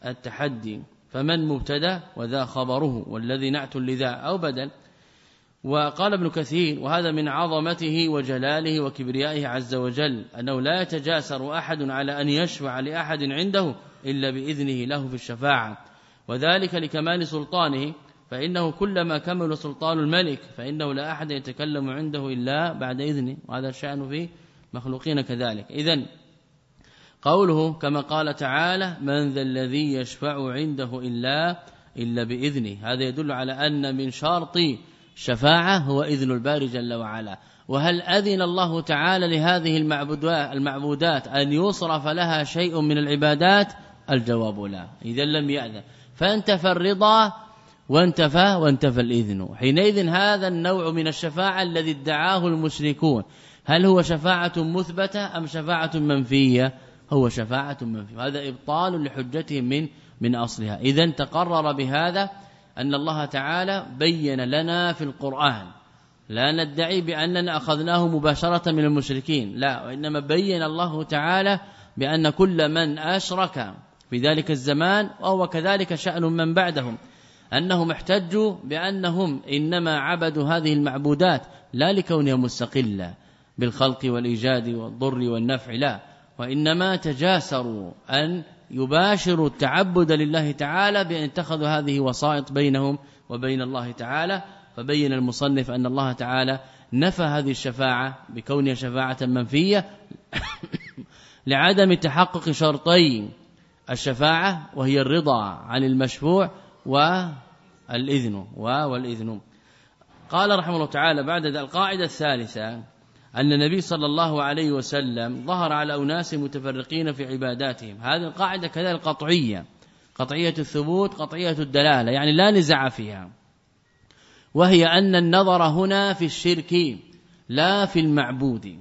التحدي. فمن مبتدأ وذا خبره والذي نعت لذا أو بدل. وقال ابن كثير وهذا من عظمته وجلاله وكبريائه عز وجل أنه لا يتجاسر أحد على أن يشفع لأحد عنده إلا بإذنه له في الشفاعة. وذلك لكمال سلطانه فإنه كلما كمل سلطان الملك فإنه لا أحد يتكلم عنده إلا بعد إذنه. وهذا الشأن في مخلوقين كذلك. اذا قوله كما قال تعالى من ذا الذي يشفع عنده إلا إلا بإذنه هذا يدل على أن من شرط الشفاعة هو إذن الباري جل وعلا. وهل أذن الله تعالى لهذه المعبودات أن يصرف لها شيء من العبادات؟ الجواب لا. إذا لم يأذن. فانتفى الرضا وانتفى وانتفى الإذن. حينئذ هذا النوع من الشفاعة الذي ادعاه المشركون. هل هو شفاعة مثبتة أم شفاعة منفية؟ هو شفاعة منفية. هذا إبطال لحجتهم من من أصلها. إذا تقرر بهذا أن الله تعالى بين لنا في القرآن. لا ندعي بأننا أخذناه مباشرة من المشركين. لا وإنما بين الله تعالى بأن كل من أشرك في ذلك الزمان وهو كذلك شأن من بعدهم أنهم احتجوا بأنهم إنما عبدوا هذه المعبودات لا لكونها مستقلة بالخلق والإيجاد والضر والنفع لا وإنما تجاسروا أن يباشروا التعبد لله تعالى بأن اتخذوا هذه وسائط بينهم وبين الله تعالى فبين المصنف أن الله تعالى نفى هذه الشفاعة بكونها شفاعة منفية <coughs> لعدم تحقق شرطي الشفاعة وهي الرضا عن المشفوع والإذن والإذن. قال رحمه الله تعالى بعد القاعدة الثالثة أن النبي صلى الله عليه وسلم ظهر على أناس متفرقين في عباداتهم. هذه القاعدة كذلك قطعية قطعية الثبوت قطعية الدلالة يعني لا نزع فيها. وهي أن النظر هنا في الشرك لا في المعبود.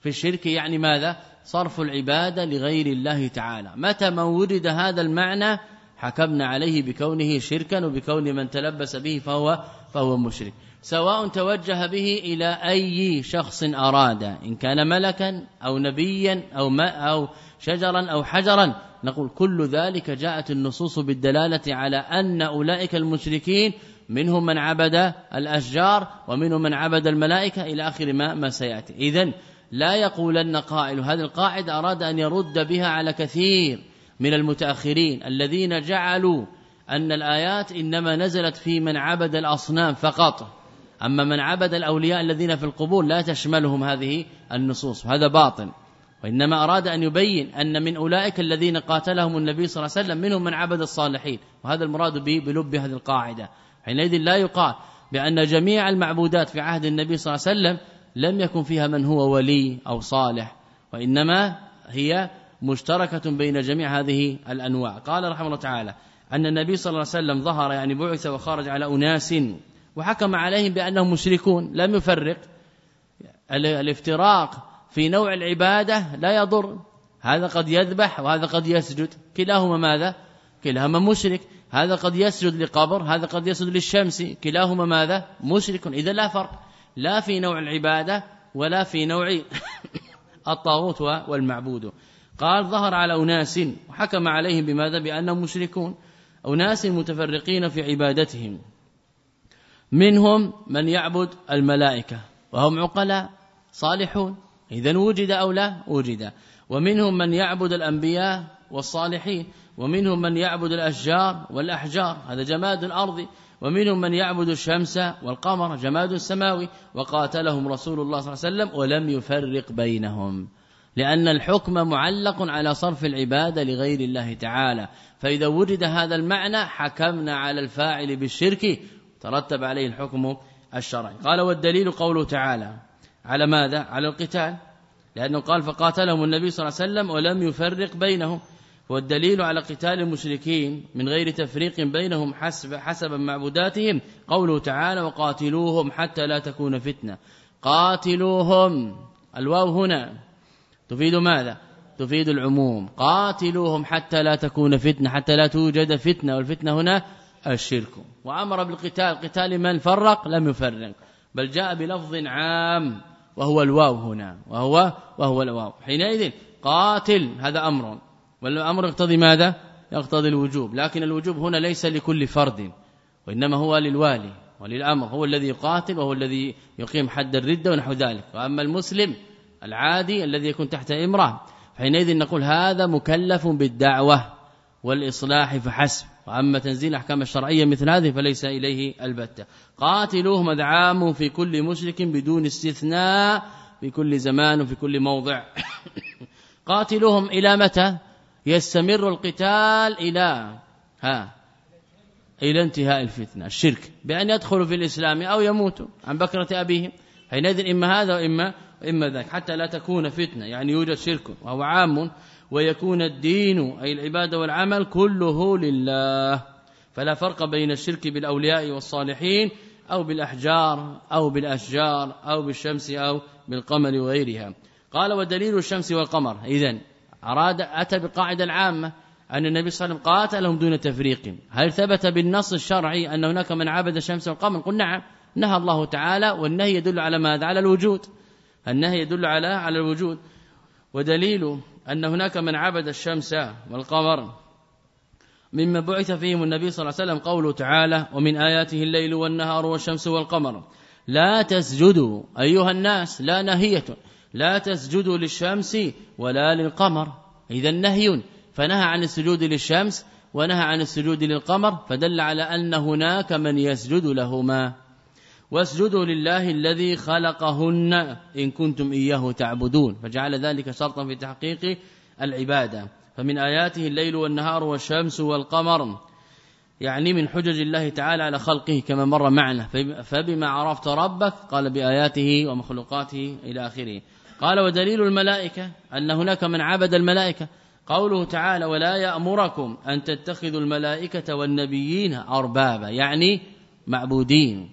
في الشرك يعني ماذا؟ صرف العبادة لغير الله تعالى. متى ما ورد هذا المعنى حكمنا عليه بكونه شركا وبكون من تلبس به فهو فهو مشرك. سواء توجه به إلى أي شخص أراد إن كان ملكا أو نبيا أو ماء أو شجرا أو حجرا. نقول كل ذلك جاءت النصوص بالدلالة على أن أولئك المشركين منهم من عبد الأشجار ومنهم من عبد الملائكة إلى آخر ما, ما سيأتي. إذن لا يقولن قائل. هذه القاعدة أراد أن يرد بها على كثير من المتأخرين الذين جعلوا أن الآيات إنما نزلت في من عبد الأصنام فقط. أما من عبد الأولياء الذين في القبور لا تشملهم هذه النصوص هذا باطل. وإنما أراد أن يبين أن من أولئك الذين قاتلهم النبي صلى الله عليه وسلم منهم من عبد الصالحين. وهذا المراد به بلب هذه القاعدة. حينئذ لا يقال بأن جميع المعبودات في عهد النبي صلى الله عليه وسلم لم يكن فيها من هو ولي أو صالح وإنما هي مشتركة بين جميع هذه الأنواع. قال رحمه الله تعالى أن النبي صلى الله عليه وسلم ظهر يعني بعث وخرج على أناس وحكم عليهم بأنهم مشركون. لم يفرق. الافتراق في نوع العبادة لا يضر. هذا قد يذبح وهذا قد يسجد. كلاهما ماذا؟ كلاهما مشرك. هذا قد يسجد لقبر هذا قد يسجد للشمس. كلاهما ماذا؟ مشرك. إذا لا فرق. لا في نوع العبادة ولا في نوع <laughs> الطاغوت والمعبود. قال ظهر على أناس وحكم عليهم بماذا؟ بأنهم مشركون. أناس متفرقين في عبادتهم. منهم من يعبد الملائكة وهم عقلاء صالحون. إذا وجد أو لا وجد. ومنهم من يعبد الأنبياء والصالحين. ومنهم من يعبد الأشجار والأحجار. هذا جماد الأرض. ومنهم من يعبد الشمس والقمر جماد سماوي وقاتلهم رسول الله صلى الله عليه وسلم ولم يفرق بينهم لأن الحكم معلق على صرف العبادة لغير الله تعالى فإذا وجد هذا المعنى حكمنا على الفاعل بالشرك ترتب عليه الحكم الشرعي. قال والدليل قوله تعالى على ماذا؟ على القتال لأنه قال فقاتلهم النبي صلى الله عليه وسلم ولم يفرق بينهم. والدليل على قتال المشركين من غير تفريق بينهم حسب حسب معبوداتهم قوله تعالى وقاتلوهم حتى لا تكون فتنة. قاتلوهم. الواو هنا. تفيد ماذا؟ تفيد العموم. قاتلوهم حتى لا تكون فتنة حتى لا توجد فتنة. والفتنة هنا الشرك. وأمر بالقتال. قتال من فرق؟ لم يفرق. بل جاء بلفظ عام. وهو الواو هنا. وهو وهو الواو. حينئذ قاتل. هذا أمر. والأمر يقتضي ماذا؟ يقتضي الوجوب. لكن الوجوب هنا ليس لكل فرد وإنما هو للوالي وللأمر. هو الذي يقاتل وهو الذي يقيم حد الردة ونحو ذلك. وأما المسلم العادي الذي يكون تحت امراه حينئذ نقول هذا مكلف بالدعوة والإصلاح فحسب وأما تنزيل الأحكام الشرعية مثل هذه فليس إليه البتة. قاتلوهم ادعام في كل مشرك بدون استثناء في كل زمان وفي كل موضع. <coughs> قاتلهم إلى متى؟ يستمر القتال إلى ها إلى انتهاء الفتنة الشرك. بأن يدخلوا في الإسلام أو يموتوا عن بكرة أبيهم. حينئذ إما هذا وإما إما ذاك. حتى لا تكون فتنة يعني يوجد شرك وهو عام ويكون الدين أي العبادة والعمل كله لله. فلا فرق بين الشرك بالأولياء والصالحين أو بالأحجار أو بالأشجار أو بالشمس أو بالقمر وغيرها. قال ودليل الشمس والقمر. إذن أراد أتى بالقاعدة العامة أن النبي صلى الله عليه وسلم قاتلهم دون تفريق. هل ثبت بالنص الشرعي أن هناك من عبد الشمس والقمر؟ قل نعم. نهى الله تعالى والنهي يدل على ماذا؟ على الوجود. النهي يدل على على الوجود. ودليل أن هناك من عبد الشمس والقمر مما بعث فيهم النبي صلى الله عليه وسلم قوله تعالى ومن آياته الليل والنهار والشمس والقمر لا تسجدوا أيها الناس لا نهية لا تسجدوا للشمس ولا للقمر. إذا نهي فنهى عن السجود للشمس ونهى عن السجود للقمر فدل على أن هناك من يسجد لهما. واسجدوا لله الذي خلقهن إن كنتم إياه تعبدون. فجعل ذلك شرطا في تحقيق العبادة. فمن آياته الليل والنهار والشمس والقمر يعني من حجج الله تعالى على خلقه كما مر معنا. فبما عرفت ربك قال بآياته ومخلوقاته إلى آخره. قال ودليل الملائكة أن هناك من عبد الملائكة. قوله تعالى ولا يأمركم أن تتخذوا الملائكة والنبيين أربابا يعني معبودين.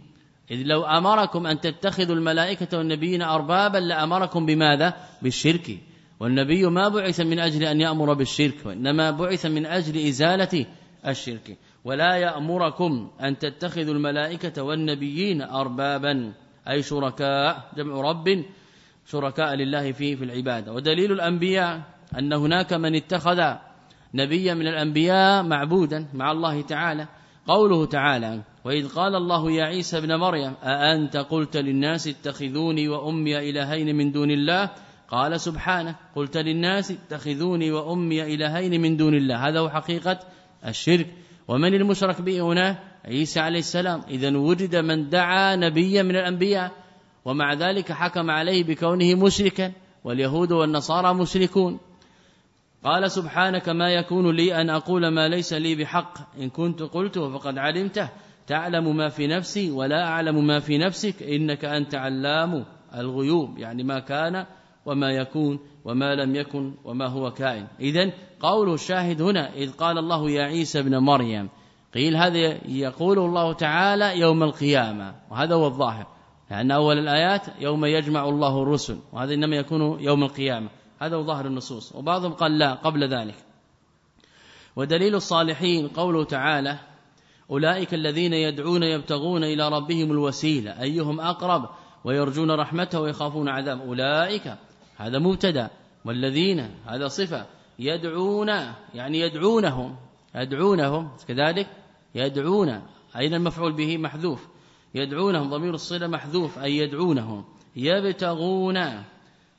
إذ لو أمركم أن تتخذوا الملائكة والنبيين أربابا لأمركم بماذا؟ بالشرك. والنبي ما بعث من أجل أن يأمر بالشرك وإنما بعث من أجل إزالة الشرك. ولا يأمركم أن تتخذوا الملائكة والنبيين أربابا أي شركاء جمع رب شركاء لله فيه في العبادة. ودليل الأنبياء أن هناك من اتخذ نبيا من الأنبياء معبودا مع الله تعالى. قوله تعالى وإذ قال الله يا عيسى ابن مريم أأنت قلت للناس اتخذوني وأمي إلهين من دون الله؟ قال سبحانه قلت للناس اتخذوني وأمي إلهين من دون الله. هذا هو حقيقة الشرك. ومن المشرك به هنا عيسى عليه السلام. إذا وجد من دعا نبيا من الأنبياء. ومع ذلك حكم عليه بكونه مشركا واليهود والنصارى مشركون. قال سبحانك ما يكون لي أن أقول ما ليس لي بحق. إن كنت قلته فقد علمته. تعلم ما في نفسي ولا أعلم ما في نفسك. إنك أنت علام الغيوب. يعني ما كان وما يكون وما لم يكن وما هو كائن. اذا قول الشاهد هنا إذ قال الله يا عيسى ابن مريم قيل هذا يقول الله تعالى يوم القيامة. وهذا هو الظاهر. لأن أول الآيات يوم يجمع الله الرسل وهذا إنما يكون يوم القيامة. هذا هو ظاهر النصوص. وبعضهم قال لا قبل ذلك. ودليل الصالحين قوله تعالى أولئك الذين يدعون يبتغون إلى ربهم الوسيلة. أيهم أقرب؟ ويرجون رحمته ويخافون عذاب. أولئك هذا مبتدأ. والذين؟ هذا صفة. يدعون يعني يدعونهم. يدعونهم كذلك؟ يدعون. أين المفعول به؟ محذوف. يدعونهم ضمير الصلة محذوف أي يدعونهم. يبتغون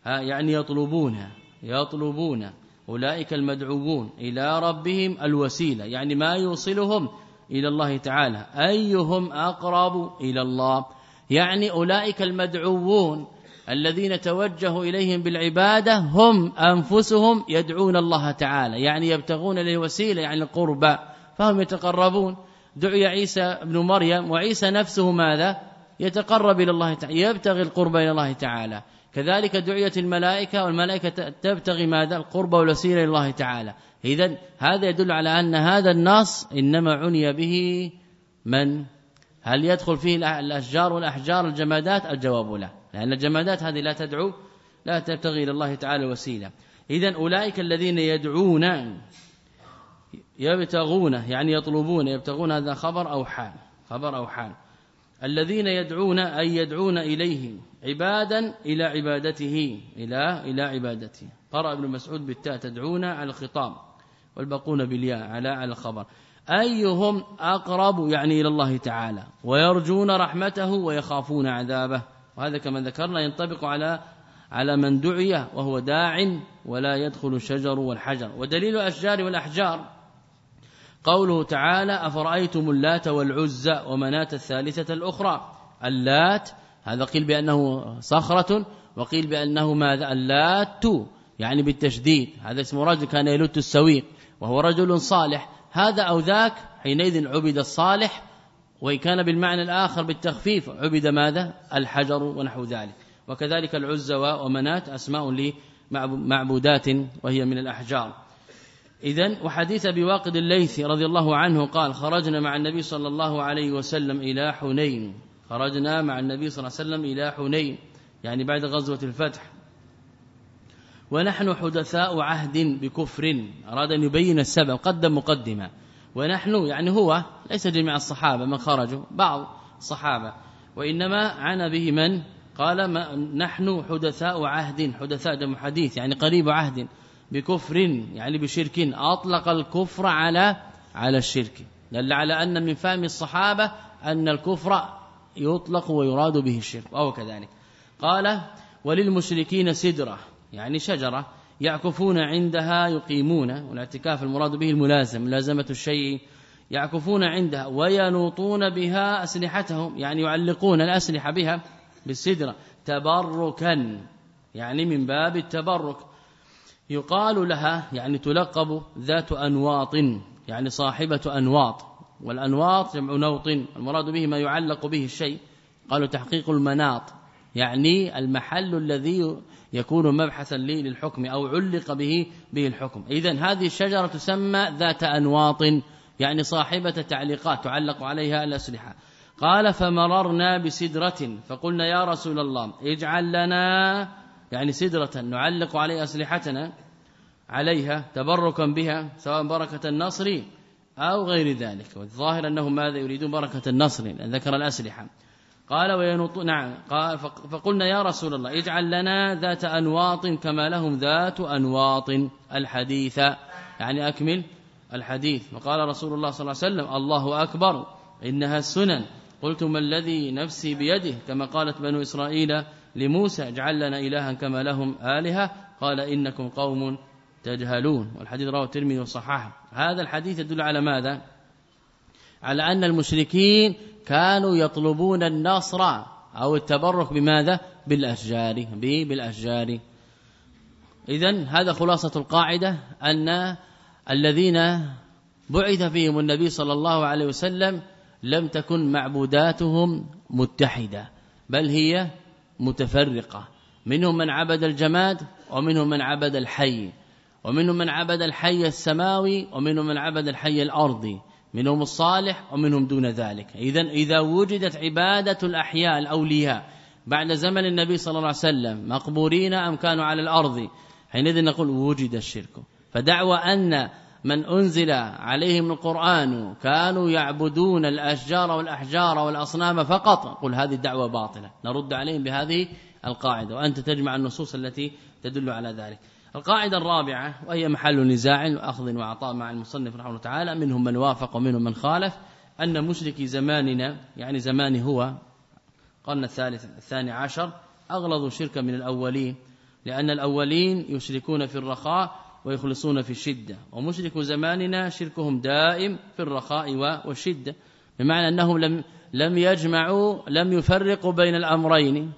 يعني يطلبون يطلبون. أولئك المدعوون إلى ربهم الوسيلة يعني ما يوصلهم إلى الله تعالى. أيهم أقرب إلى الله؟ يعني أولئك المدعوون الذين توجهوا إليهم بالعبادة هم أنفسهم يدعون الله تعالى يعني يبتغون إليه وسيلة يعني القربى فهم يتقربون. دعي عيسى ابن مريم وعيسى نفسه ماذا؟ يتقرب إلى الله تعالى يبتغي القرب إلى الله تعالى. كذلك دعيت الملائكة والملائكة تبتغي ماذا؟ القرب والوسيلة إلى الله تعالى. إذا هذا يدل على أن هذا النص إنما عني به من؟ هل يدخل فيه الأشجار والأحجار الجمادات؟ الجواب لا. لأن الجمادات هذه لا تدعو لا تبتغي إلى الله تعالى وسيلة. إذا أولئك الذين يدعون يبتغون يعني يطلبون يبتغون هذا خبر أو حال خبر أو حال. الذين يدعون أي يدعون إليه عبادا إلى عبادته إلى إلى عبادته. قرأ ابن مسعود بالتاء تدعون على الخطاب والباقون بالياء على على الخبر. أيهم أقرب يعني إلى الله تعالى؟ ويرجون رحمته ويخافون عذابه. وهذا كما ذكرنا ينطبق على على من دعي وهو داع ولا يدخل الشجر والحجر. ودليل الأشجار والأحجار قوله تعالى أفرأيتم اللات والعزى ومناة الثالثة الأخرى؟ اللات هذا قيل بأنه صخرة وقيل بأنه ماذا؟ اللات يعني بالتشديد هذا اسم رجل كان يلت السويق وهو رجل صالح هذا أو ذاك حينئذ عبد الصالح وإن كان بالمعنى الآخر بالتخفيف عبد ماذا؟ الحجر ونحو ذلك وكذلك العزى ومنات أسماء لمعبودات وهي من الأحجار. إذا وحديث بواقد الليثي رضي الله عنه قال خرجنا مع النبي صلى الله عليه وسلم إلى حنين. خرجنا مع النبي صلى الله عليه وسلم إلى حنين يعني بعد غزوة الفتح. ونحن حدثاء عهد بكفر. أراد أن يبين السبب قدم مقدمة. ونحن يعني هو ليس جميع الصحابة من خرجوا بعض الصحابة. وإنما عنا به من؟ قال ما نحن حدثاء عهد حدثاء جمع حديث يعني قريب عهد. بكفر يعني بشرك. أطلق الكفر على على الشرك. دل على أن من فهم الصحابة أن الكفر يطلق ويراد به الشرك أو كذلك. قال وللمشركين سدرة يعني شجرة يعكفون عندها يقيمون والاعتكاف المراد به الملازم ملازمة الشيء يعكفون عندها وينوطون بها أسلحتهم يعني يعلقون الأسلحة بها بالسدرة تبركا يعني من باب التبرك. يقال لها يعني تلقب ذات أنواط يعني صاحبة أنواط والأنواط جمع نوط المراد به ما يعلق به الشيء قالوا تحقيق المناط يعني المحل الذي يكون مبحثا لي للحكم أو علق به به الحكم. اذا هذه الشجرة تسمى ذات أنواط يعني صاحبة تعليقات تعلق عليها الأسلحة. قال فمررنا بسدرة فقلنا يا رسول الله اجعل لنا يعني سدرة نعلق عليها أسلحتنا عليها تبركا بها سواء بركة النصر أو غير ذلك. والظاهر أنهم ماذا يريدون؟ بركة النصر ذكر الأسلحة. قال وينط نعم. قال فقلنا يا رسول الله اجعل لنا ذات أنواط كما لهم ذات أنواط الحديث. يعني أكمل الحديث. وقال رسول الله صلى الله عليه وسلم الله أكبر إنها السنن. قلت ما الذي نفسي بيده؟ كما قالت بنو إسرائيل لموسى اجعل لنا إلها كما لهم آلهة. قال إنكم قوم تجهلون. والحديث رواه الترمذي وصححه. هذا الحديث يدل على ماذا؟ على أن المشركين كانوا يطلبون النصر أو التبرك بماذا؟ بالأشجار بالأشجار. إذا هذا خلاصة القاعدة أن الذين بعث فيهم النبي صلى الله عليه وسلم لم تكن معبوداتهم متحدة بل هي متفرقة. منهم من عبد الجماد ومنهم من عبد الحي. ومنهم من عبد الحي السماوي ومنهم من عبد الحي الأرضي. منهم الصالح ومنهم دون ذلك. اذا إذا وجدت عبادة الأحياء الأولياء بعد زمن النبي صلى الله عليه وسلم مقبورين أم كانوا على الأرض حينئذ نقول وجد الشرك. فدعوى أن من أنزل عليهم القرآن كانوا يعبدون الأشجار والأحجار والأصنام فقط. قل هذه الدعوة باطلة. نرد عليهم بهذه القاعدة وأنت تجمع النصوص التي تدل على ذلك. القاعدة الرابعة وهي محل نزاع وأخذ وعطاء مع المصنف رحمه الله تعالى منهم من وافق ومنهم من خالف أن مشركي زماننا يعني زمان هو القرن الثالث الثاني عشر أغلظوا شركا من الأولين لأن الأولين يشركون في الرخاء ويخلصون في الشدة. ومشرك زماننا شركهم دائم في الرخاء والشدة. بمعنى أنهم لم لم يجمعوا لم يفرقوا بين الأمرين.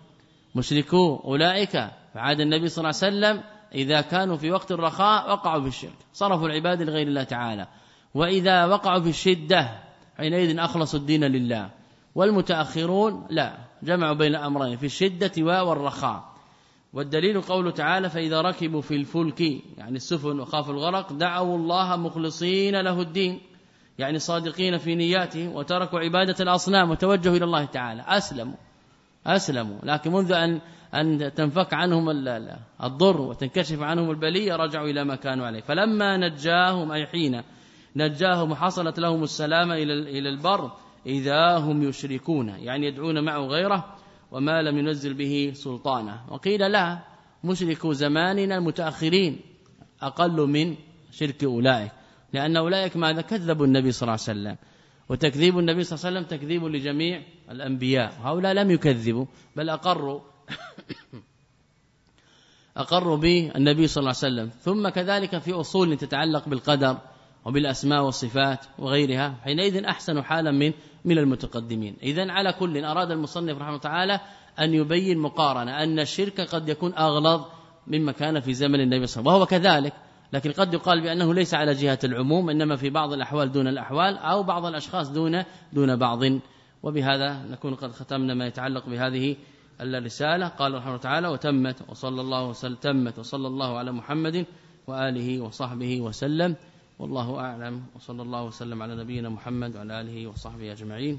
مشركو أولئك فعاد النبي صلى الله عليه وسلم إذا كانوا في وقت الرخاء وقعوا في الشرك. صرفوا العباد لغير الله تعالى. وإذا وقعوا في الشدة حينئذ أخلصوا الدين لله. والمتأخرون لا جمعوا بين الأمرين في الشدة والرخاء. والدليل قوله تعالى فإذا ركبوا في الفلك يعني السفن وخافوا الغرق دعوا الله مخلصين له الدين يعني صادقين في نياته وتركوا عبادة الأصنام وتوجهوا إلى الله تعالى. أسلموا أسلموا. لكن منذ أن أن تنفك عنهم الضر وتنكشف عنهم البلية رجعوا إلى ما كانوا عليه. فلما نجاهم أي حين نجاهم وحصلت لهم السلامة إلى البر إذا هم يشركون يعني يدعون معه غيره وما لم ينزل به سلطانه وقيل لا مشركو زماننا المتأخرين أقل من شرك أولئك لأن أولئك ماذا؟ كذبوا النبي صلى الله عليه وسلم. وتكذيب النبي صلى الله عليه وسلم تكذيب لجميع الأنبياء. هؤلاء لم يكذبوا بل أقروا <coughs> أقروا به النبي صلى الله عليه وسلم. ثم كذلك في أصول تتعلق بالقدر. وبالأسماء والصفات وغيرها حينئذ أحسن حالا من من المتقدمين. إذا على كل أراد المصنف رحمه تعالى أن يبين مقارنة أن الشرك قد يكون أغلظ مما كان في زمن النبي صلى الله عليه وسلم. وهو كذلك لكن قد يقال بأنه ليس على جهة العموم إنما في بعض الأحوال دون الأحوال أو بعض الأشخاص دون دون بعض. وبهذا نكون قد ختمنا ما يتعلق بهذه الرسالة. قال رحمه تعالى وتمت وصلى الله وسلم تمت وصلى الله على محمد وآله وصحبه وسلم. والله أعلم وصلى الله وسلم على نبينا محمد وعلى آله وصحبه أجمعين.